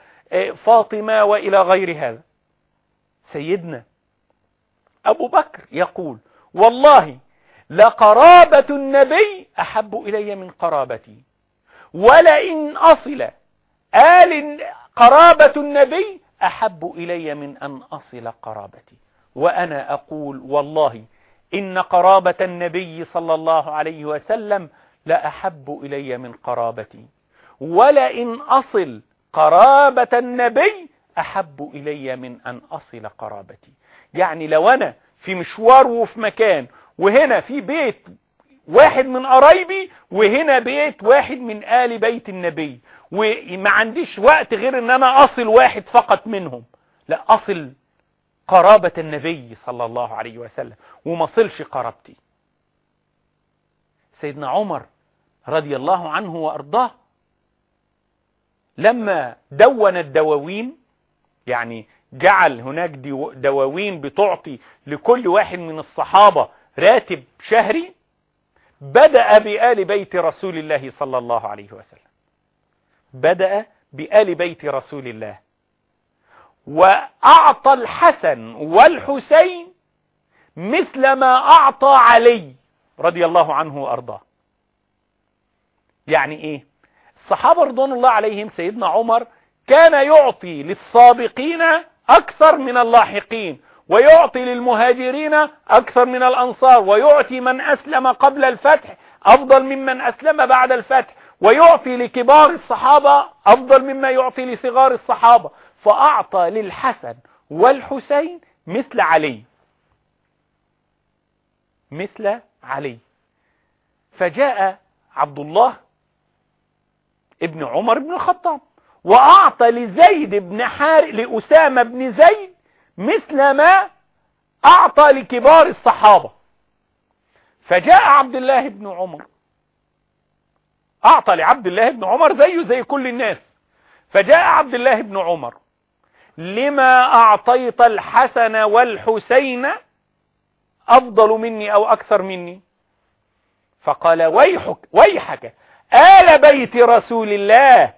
فاطمة وإلى غير هذا. سيدنا أبو بكر يقول والله لقرابة النبي أحب إلي من قرابتي. ولئن أصل آل قرابة النبي أحب إلي من أن أصل قرابتي. وأنا أقول والله إن قرابة النبي صلى الله عليه وسلم لا أحب إلي من قرابتي. ولئن أصل قرابة النبي أحب إلي من أن أصل قرابتي. يعني لو أنا في مشوار وفي مكان وهنا في بيت واحد من قرايبي وهنا بيت واحد من آل بيت النبي وما عنديش وقت غير إن أنا أصل واحد فقط منهم. لا أصل قرابة النبي صلى الله عليه وسلم وما صلش قرابتي. سيدنا عمر رضي الله عنه وأرضاه لما دون الدواوين يعني جعل هناك دواوين بتعطي لكل واحد من الصحابة راتب شهري بدأ بآل بيت رسول الله صلى الله عليه وسلم. بدأ بآل بيت رسول الله. وأعطى الحسن والحسين مثل ما أعطى علي رضي الله عنه وأرضاه. يعني إيه؟ الصحابة رضوان الله عليهم سيدنا عمر كان يعطي للسابقين أكثر من اللاحقين ويعطي للمهاجرين أكثر من الأنصار ويعطي من أسلم قبل الفتح أفضل ممن أسلم بعد الفتح. ويعطي لكبار الصحابة أفضل مما يعطي لصغار الصحابة. فأعطى للحسن والحسين مثل علي. مثل علي. فجاء عبد الله ابن عمر بن الخطاب وأعطى لزيد بن حار لأسامة بن زيد مثل ما أعطى لكبار الصحابة. فجاء عبد الله بن عمر أعطى لعبد الله بن عمر زيه زي كل الناس. فجاء عبد الله بن عمر لما أعطيت الحسن والحسين أفضل مني أو أكثر مني؟ فقال ويحك, ويحك آل بيت رسول الله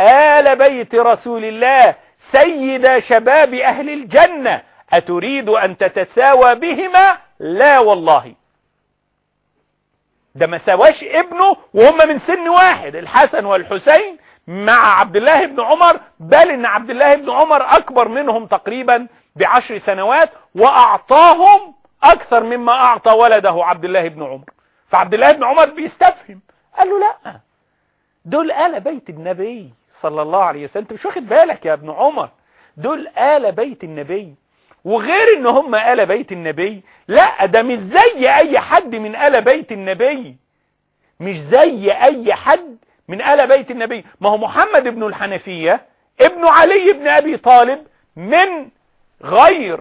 آل بيت رسول الله سيد شباب أهل الجنة أتريد أن تتساوى بهما؟ لا والله. ده ما سواش ابنه وهم من سن واحد الحسن والحسين مع عبد الله بن عمر بل إن عبد الله بن عمر أكبر منهم تقريبا بعشر سنوات وأعطاهم أكثر مما أعطى ولده عبد الله بن عمر. فعبد الله بن عمر بيستفهم قال له لا دول آل بيت النبي صلى الله عليه وسلم. أنت مش واخد بالك يا ابن عمر؟ دول آل بيت النبي. وغير إن هم آل بيت النبي. لا ده مش زي أي حد من آل بيت النبي. مش زي أي حد من آل بيت النبي. ما هو محمد بن الحنفية ابن علي بن أبي طالب من غير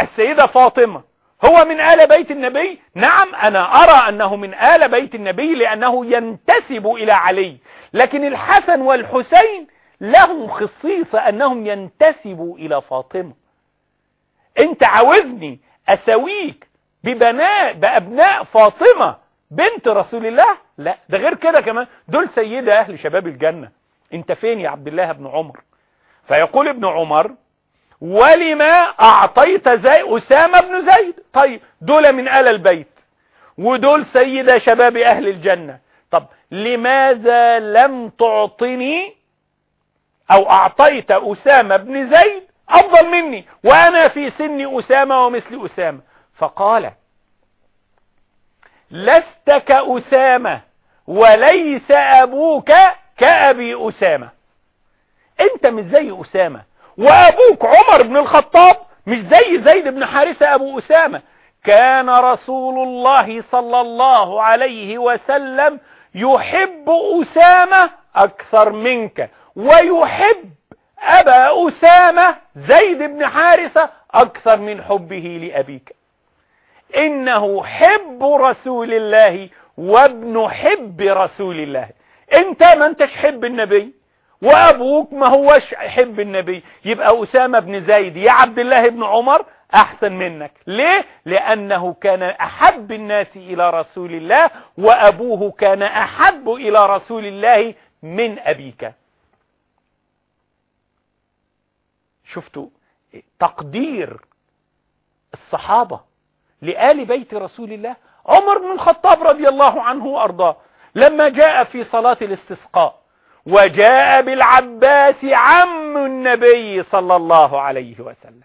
السيدة فاطمة. هو من آل بيت النبي؟ نعم أنا أرى أنه من آل بيت النبي لأنه ينتسب إلى علي. لكن الحسن والحسين لهم خصيصة أنهم ينتسبوا إلى فاطمة. أنت عاوزني أسويك ببناء بأبناء فاطمة بنت رسول الله؟ لا ده غير كده كمان. دول سيدة أهل شباب الجنة. أنت فين يا عبد الله بن عمر؟ فيقول ابن عمر ولما أعطيت زي أسامة بن زيد. طيب دول من آل البيت. ودول سيدة شباب أهل الجنة. طب لماذا لم تعطني أو أعطيت أسامة بن زيد أفضل مني وأنا في سن أسامة ومثل أسامة. فقال لست كأسامة وليس أبوك كأبي أسامة. أنت مش زي أسامة وأبوك عمر بن الخطاب مش زي زيد بن حارثة أبو أسامة. كان رسول الله صلى الله عليه وسلم يحب أسامة أكثر منك. ويحب أبا أسامة زيد بن حارثة أكثر من حبه لأبيك. إنه حب رسول الله وابن حب رسول الله. أنت ما أنتش حب النبي وأبوك ما هوش حب النبي. يبقى أسامة بن زيد يا عبد الله بن عمر أحسن منك. ليه؟ لأنه كان أحب الناس إلى رسول الله وأبوه كان أحب إلى رسول الله من أبيك. شفتوا تقدير الصحابة لآل بيت رسول الله عمر بن الخطاب رضي الله عنه وأرضاه لما جاء في صلاة الاستسقاء وجاء بالعباس عم النبي صلى الله عليه وسلم.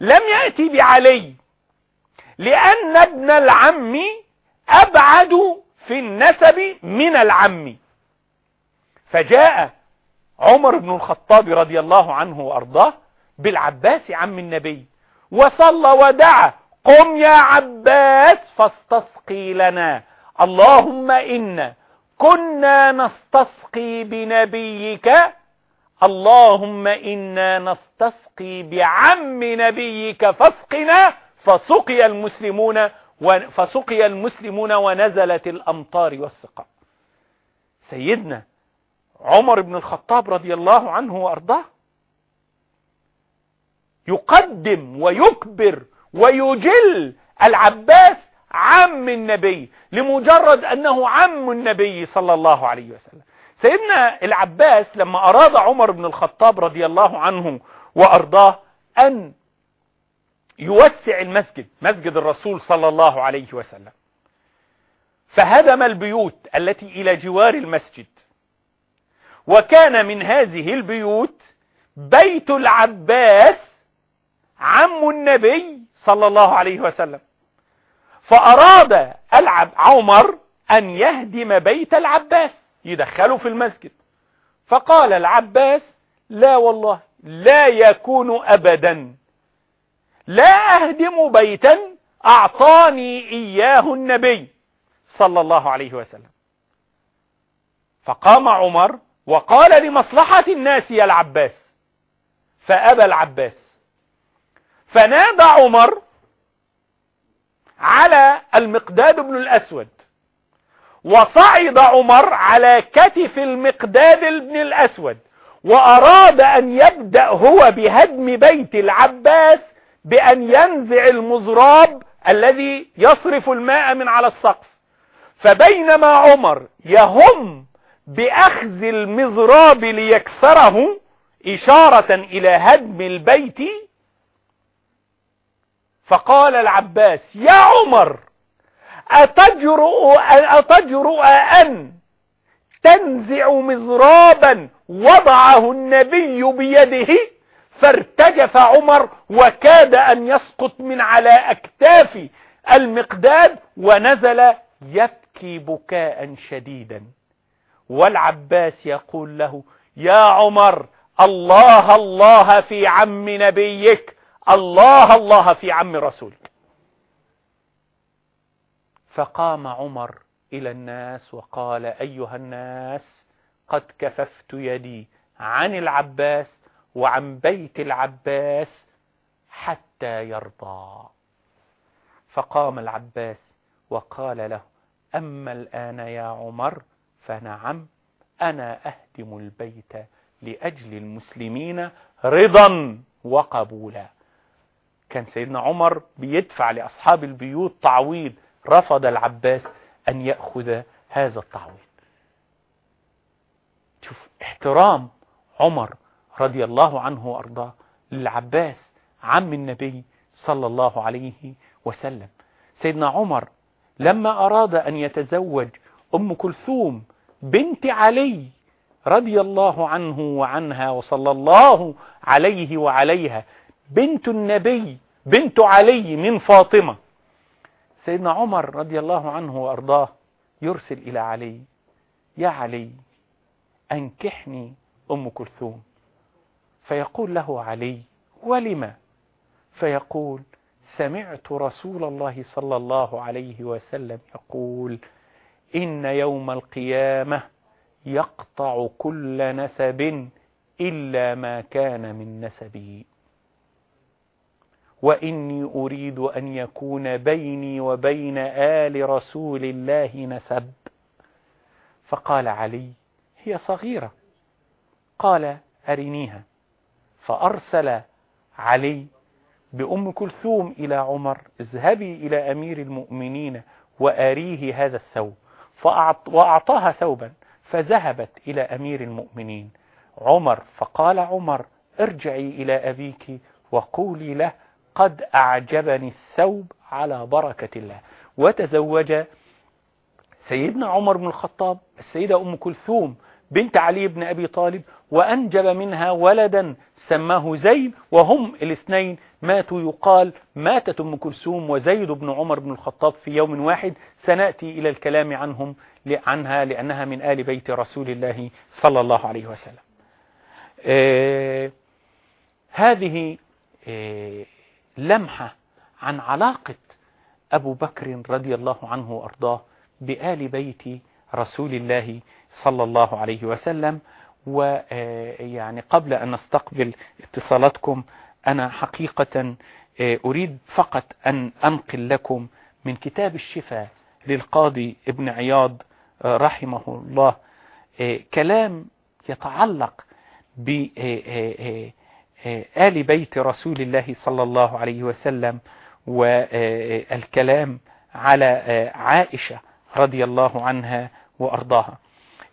لم يأتي بعلي لأن ابن العم أبعد في النسب من العم. فجاء عمر بن الخطاب رضي الله عنه وأرضاه بالعباس عم النبي. وصلى ودعا قم يا عباس فاستسقي لنا اللهم إنا كنا نستسقي بنبيك اللهم إنا نستسقي بعم نبيك فاسقنا. فسقي المسلمون فسقي المسلمون ونزلت الأمطار والسقاء. سيدنا عمر بن الخطاب رضي الله عنه وأرضاه يقدم ويكبر ويجل العباس عم النبي لمجرد أنه عم النبي صلى الله عليه وسلم. سيدنا العباس لما أراد عمر بن الخطاب رضي الله عنه وأرضاه أن يوسع المسجد مسجد الرسول صلى الله عليه وسلم. فهدم البيوت التي إلى جوار المسجد. وكان من هذه البيوت بيت العباس عم النبي صلى الله عليه وسلم. فأراد العب عمر أن يهدم بيت العباس يدخله في المسجد. فقال العباس لا والله لا يكون أبدا. لا أهدم بيتا أعطاني إياه النبي صلى الله عليه وسلم. فقام عمر وقال لمصلحة الناس يا العباس. فأبى العباس. فنادى عمر على المقداد بن الأسود. وصعد عمر على كتف المقداد بن الأسود. وأراد أن يبدأ هو بهدم بيت العباس بأن ينزع المزراب الذي يصرف الماء من على السقف. فبينما عمر يهم بأخذ المزراب ليكسره إشارة إلى هدم البيت. فقال العباس يا عمر أتجرؤ, أتجرؤ أن تنزع مزرابا وضعه النبي بيده؟ فارتجف عمر وكاد أن يسقط من على أكتاف المقداد ونزل يبكي بكاء شديدا. والعباس يقول له يا عمر الله الله في عم نبيك الله الله في عم رسولك. فقام عمر إلى الناس وقال أيها الناس قد كففت يدي عن العباس وعن بيت العباس حتى يرضى. فقام العباس وقال له أما الآن يا عمر فنعم أنا أهدم البيت لأجل المسلمين رضا وقبولا. كان سيدنا عمر بيدفع لأصحاب البيوت تعويض رفض العباس أن يأخذ هذا التعويض. شوف احترام عمر رضي الله عنه وأرضاه للعباس عم النبي صلى الله عليه وسلم. سيدنا عمر لما أراد أن يتزوج أم كلثوم بنت علي رضي الله عنه وعنها وصلى الله عليه وعليها. بنت النبي بنت علي من فاطمة. سيدنا عمر رضي الله عنه وأرضاه يرسل إلى علي. يا علي أنكحني أم كلثوم. فيقول له علي ولم؟ فيقول سمعت رسول الله صلى الله عليه وسلم يقول إن يوم القيامة يقطع كل نسب إلا ما كان من نسبي. وإني أريد أن يكون بيني وبين آل رسول الله نسب. فقال علي هي صغيرة. قال أرنيها. فأرسل علي بأم كلثوم إلى عمر اذهبي إلى أمير المؤمنين وأريه هذا الثوب. وأعطاها ثوبا فذهبت إلى أمير المؤمنين. عمر فقال عمر ارجعي إلى أبيك وقولي له قد أعجبني الثوب على بركة الله. وتزوج سيدنا عمر بن الخطاب السيدة أم كلثوم بنت علي بن أبي طالب وأنجب منها ولدا سماه زيد وهم الاثنين ماتوا يقال ماتت أم كلثوم وزيد بن عمر بن الخطاب في يوم واحد. سنأتي إلى الكلام عنهم عنها لأنها من آل بيت رسول الله صلى الله عليه وسلم. آه هذه آه لمحة عن علاقة أبو بكر رضي الله عنه وأرضاه بآل بيت رسول الله صلى الله عليه وسلم. ويعني قبل أن نستقبل اتصالاتكم أنا حقيقة أريد فقط أن أنقل لكم من كتاب الشفاء للقاضي ابن عياض رحمه الله كلام يتعلق بآل بيت رسول الله صلى الله عليه وسلم والكلام على عائشة رضي الله عنها وأرضاها.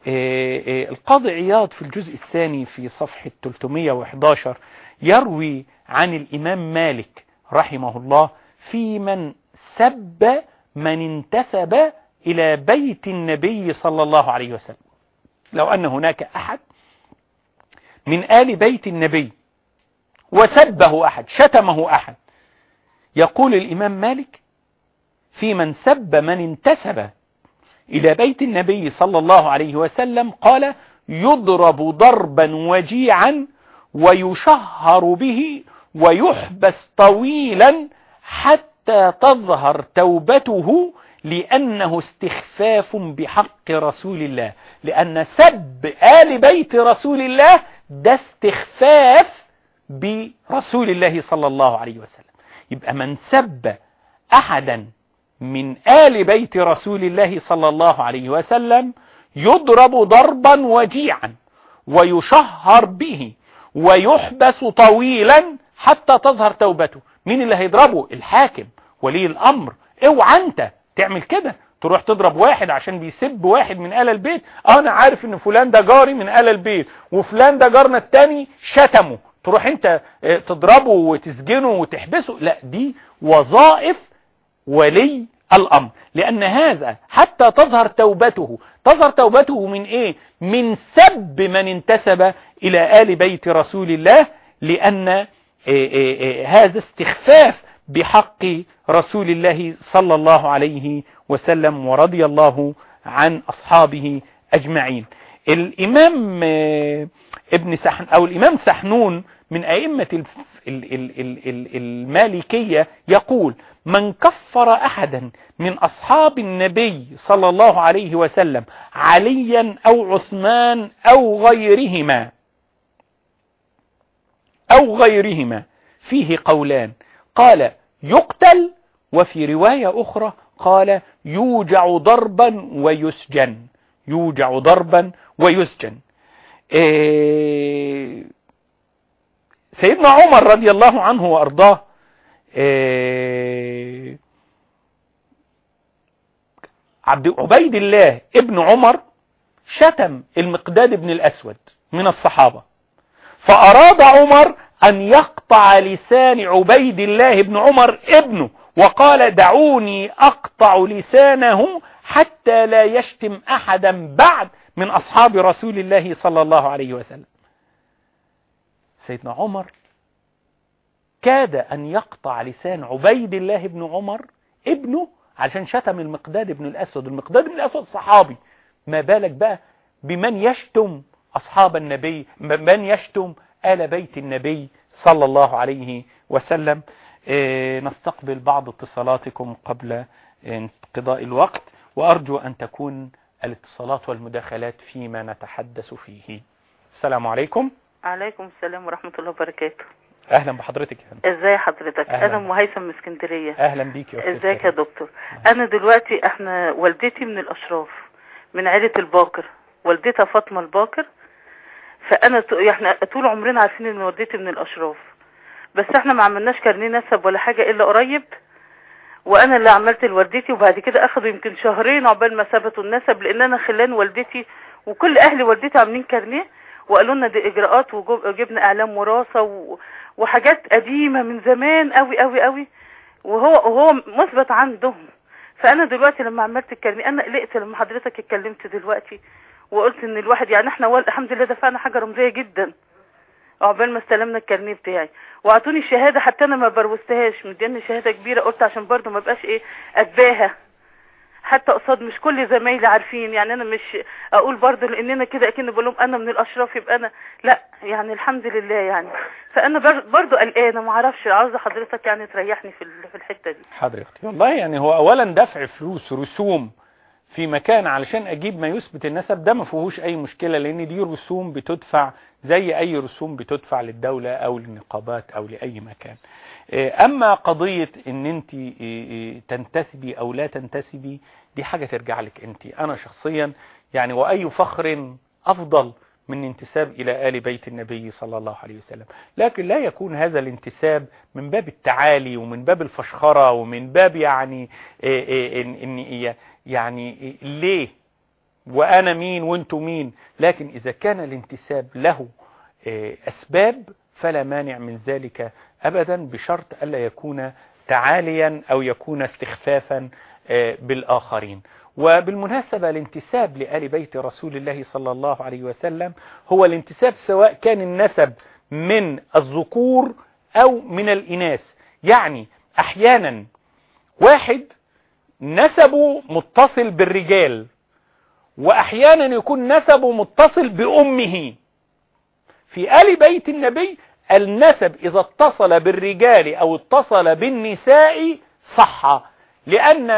القاضي عياض في الجزء الثاني في صفحة 311 يروي عن الإمام مالك رحمه الله في من سب من انتسب إلى بيت النبي صلى الله عليه وسلم. لو أن هناك أحد من آل بيت النبي وسبه أحد شتمه أحد يقول الإمام مالك في من سب من انتسب إلى بيت النبي صلى الله عليه وسلم قال يضرب ضربا وجيعا ويشهر به ويحبس طويلا حتى تظهر توبته لأنه استخفاف بحق رسول الله. لأن سب آل بيت رسول الله ده استخفاف برسول الله صلى الله عليه وسلم. يبقى من سب أحدا من آل بيت رسول الله صلى الله عليه وسلم يضرب ضربا وجيعا ويشهر به. ويحبس طويلا حتى تظهر توبته. مين اللي هيضربه؟ الحاكم. ولي الأمر. اوعى انت تعمل كده. تروح تضرب واحد عشان بيسب واحد من آل البيت. أنا عارف إن فلان ده جاري من آل البيت. وفلان ده جارنا التاني شتمه. تروح انت تضربه وتسجنه وتحبسه. لا دي وظائف ولي الأمر. لأن هذا حتى تظهر توبته تظهر توبته من إيه؟ من سب من انتسب إلى آل بيت رسول الله لأن إيه إيه إيه هذا استخفاف بحق رسول الله صلى الله عليه وسلم ورضي الله عن أصحابه أجمعين. الإمام ابن سحن أو الإمام سحنون من أئمة المالكية يقول من كفر أحدا من أصحاب النبي صلى الله عليه وسلم عليا أو عثمان أو غيرهما. أو غيرهما. فيه قولان. قال يقتل وفي رواية أخرى قال يوجع ضربا ويسجن. يوجع ضربا ويسجن. إيه سيدنا عمر رضي الله عنه وأرضاه عبد عبيد الله ابن عمر شتم المقداد بن الأسود من الصحابة. فأراد عمر أن يقطع لسان عبيد الله بن عمر ابنه وقال دعوني أقطع لسانه حتى لا يشتم أحدا بعد من أصحاب رسول الله صلى الله عليه وسلم. سيدنا عمر كاد أن يقطع لسان عبيد الله بن عمر ابنه علشان شتم المقداد بن الأسود. المقداد بن الأسود صحابي. ما بالك بقى بمن يشتم أصحاب النبي من يشتم آل بيت النبي صلى الله عليه وسلم. إيه نستقبل بعض اتصالاتكم قبل انقضاء الوقت وأرجو أن تكون الاتصالات والمداخلات فيما نتحدث فيه. السلام عليكم. عليكم السلام ورحمة الله وبركاته. أهلا بحضرتك يا إزاي حضرتك؟ أهلاً. أنا أم هيثم من اسكندرية. أهلا بيك يا أستاذ ازيك يا. دكتور؟ أنا دلوقتي إحنا والدتي من الأشراف من عيلة الباكر. والدتها فاطمة الباكر. فأنا إحنا طول عمرنا عارفين إن والدتي من الأشراف. بس إحنا ما عملناش كارنيه نسب ولا حاجة إلا قريب. وأنا اللي عملت لوالدتي وبعد كده اخدوا يمكن شهرين عقبال ما ثبتوا النسب لأن أنا خلان والدتي وكل أهل والدتي عاملين كارنيه. وقالوا لنا دي إجراءات وجبنا إعلام وراثة. وحاجات قديمة من زمان قوي قوي قوي وهو وهو مثبت عندهم. فأنا دلوقتي لما عملت الكارنيه أنا قلقت لما حضرتك اتكلمت دلوقتي وقلت إن الواحد يعني إحنا الحمد لله دفعنا حاجة رمزية جدا. عقبال ما استلمنا الكارنيه بتاعي. وأعطوني الشهاده حتى أنا ما بروزتهاش مديني شهادة كبيرة قلت عشان برضو ما بقاش إيه اتباهى حتى قصاد مش كل زمايلي عارفين. يعني أنا مش أقول برضو لأننا كده أكن بقول لهم أنا من الأشراف يبقى أنا لا يعني الحمد لله يعني. فأنا بر- برضو قلقانة ما أعرفش عاوزة حضرتك يعني تريحني في في الحتة دي. أختي والله يعني هو اولا دفع فلوس رسوم في مكان علشان أجيب ما يثبت النسب ده ما فيهوش أي مشكلة لأن دي رسوم بتدفع زي أي رسوم بتدفع للدولة أو للنقابات أو لأي مكان. أما قضية إن أنت إيه، إيه، تنتسبي أو لا تنتسبي دي حاجة ترجع لك أنت. أنا شخصيا يعني وأي فخر أفضل من انتساب إلى آل بيت النبي صلى الله عليه وسلم. لكن لا يكون هذا الانتساب من باب التعالي ومن باب الفشخرة ومن باب يعني إيه يعني ليه؟ وأنا مين وانتو مين؟ لكن إذا كان الانتساب له أسباب فلا مانع من ذلك أبدا بشرط ألا يكون تعاليا أو يكون استخفافا بالآخرين. وبالمناسبة الانتساب لآل بيت رسول الله صلى الله عليه وسلم هو الانتساب سواء كان النسب من الذكور أو من الإناث. يعني أحيانا واحد نسبه متصل بالرجال وأحيانا يكون نسبه متصل بأمه. في آل بيت النبي النسب إذا اتصل بالرجال أو اتصل بالنساء صح لأن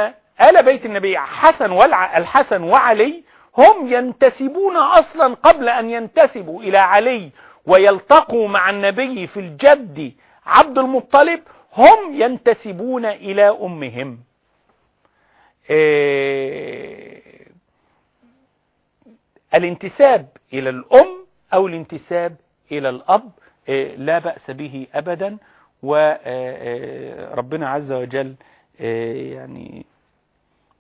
آل بيت النبي حسن والع... الحسن وعلي هم ينتسبون أصلا قبل أن ينتسبوا إلى علي ويلتقوا مع النبي في الجد عبد المطلب هم ينتسبون إلى أمهم. إيه الانتساب إلى الأم أو الانتساب إلى الأب إيه لا بأس به أبدا. وربنا عز وجل يعني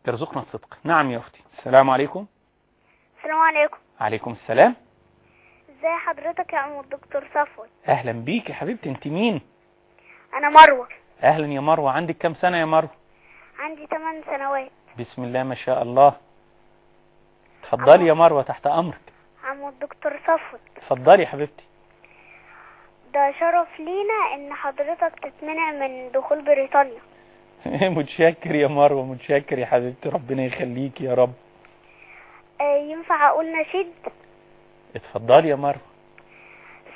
يرزقنا الصدق. نعم يا أختي. السلام عليكم. السلام عليكم. عليكم السلام. ازي حضرتك يا عم الدكتور صفوت أهلا بيك يا حبيبتي. أنت مين؟ أنا مروة. أهلا يا مروة. عندك كم سنة يا مروة؟ عندي 8 سنوات. بسم الله ما شاء الله. اتفضلي يا مروة تحت أمرك. عم الدكتور صفوت اتفضلي يا حبيبتي. ده شرف لينا إن حضرتك تتمنع من دخول بريطانيا. متشكر يا مروة متشكر يا حبيبتي ربنا يخليك يا رب. آه، ينفع أقول نشيد؟ اتفضلي يا مروة.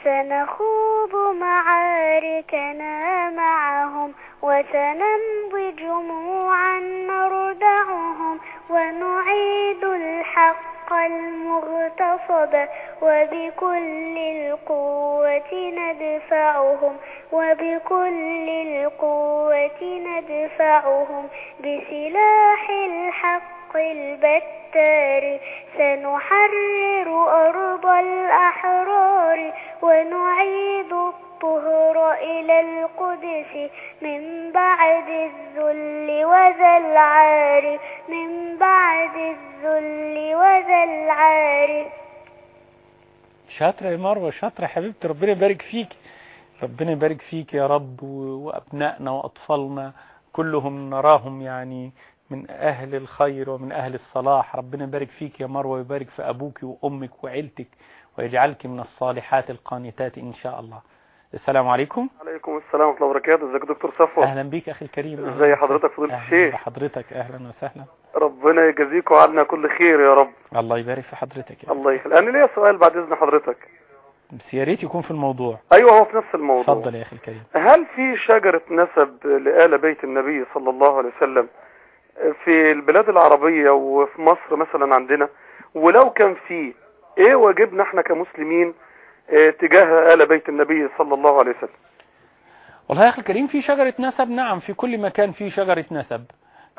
سنخوض معاركنا معهم وسنمضي جموعا نردعهم ونعيد الحق المغتصب وبكل القوة ندفعهم وبكل القوة ندفعهم. بسلاح الحق البتار سنحرر أرض الأحرار ونعيد الطهر إلى القدس من بعد الذل وذا العار من بعد الذل وذا العار. شاطرة يا مروة شاطرة حبيبتي ربنا يبارك فيك. ربنا يبارك فيك يا رب وأبنائنا وأطفالنا كلهم نراهم يعني من أهل الخير ومن أهل الصلاح. ربنا يبارك فيك يا مروة ويبارك في أبوك وأمك وعيلتك ويجعلك من الصالحات القانتات إن شاء الله. السلام عليكم. عليكم السلام ورحمة الله وبركاته. ازيك يا دكتور صفوة؟ أهلا بيك أخي الكريم. ازي. حضرتك فضيلة أهلا الشيخ؟ بحضرتك. أهلا وسهلا. ربنا يجازيك وعنا كل خير يا رب. الله يبارك في حضرتك يا الله يخليك. أنا ليا سؤال بعد إذن حضرتك. بس يا ريت يكون في الموضوع. أيوه هو في نفس الموضوع. اتفضل يا أخي الكريم. هل في شجرة نسب لآل بيت النبي صلى الله عليه وسلم في البلاد العربية وفي مصر مثلا عندنا؟ ولو كان في إيه واجبنا إحنا كمسلمين تجاه آل بيت النبي صلى الله عليه وسلم. والله يا أخي الكريم في شجرة نسب. نعم في كل مكان في شجرة نسب.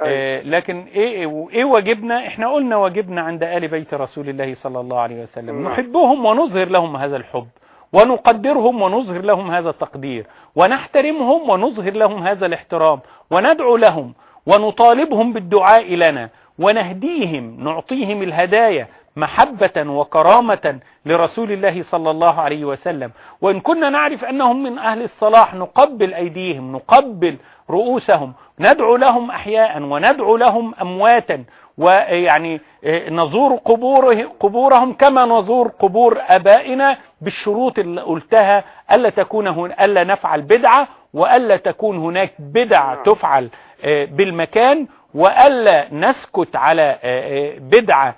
أيوة. آه، لكن إيه إيه واجبنا؟ إحنا قلنا واجبنا عند آل بيت رسول الله صلى الله عليه وسلم. نعم. نحبهم ونظهر لهم هذا الحب ونقدرهم ونظهر لهم هذا التقدير ونحترمهم ونظهر لهم هذا الاحترام وندعو لهم ونطالبهم بالدعاء لنا ونهديهم نعطيهم الهدايا محبة وكرامة لرسول الله صلى الله عليه وسلم وإن كنا نعرف أنهم من أهل الصلاح نقبل أيديهم نقبل رؤوسهم ندعو لهم أحياء وندعو لهم أمواتا ويعني آه، نزور قبوره قبورهم كما نزور قبور أبائنا بالشروط اللي قلتها ألا تكون ألا نفعل بدعة وألا تكون هناك بدعة نعم. تفعل آه، بالمكان وألا نسكت على آه، بدعة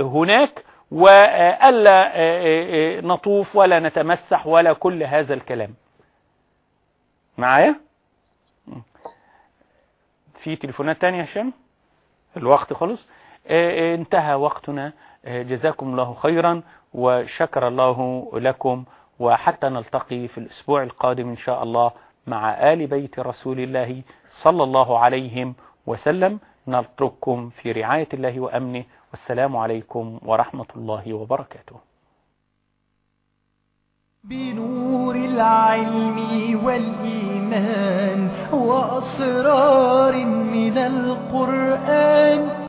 هناك وألا آه، آه، آه، نطوف ولا نتمسح ولا كل هذا الكلام. معايا؟ في تليفونات تانية يا هشام؟ الوقت خلص. انتهى وقتنا. جزاكم الله خيرا وشكر الله لكم وحتى نلتقي في الأسبوع القادم إن شاء الله مع آل بيت رسول الله صلى الله عليهم وسلم. نترككم في رعاية الله وأمنه. والسلام عليكم ورحمة الله وبركاته. بنور العلم والإيمان وأسرار من القرآن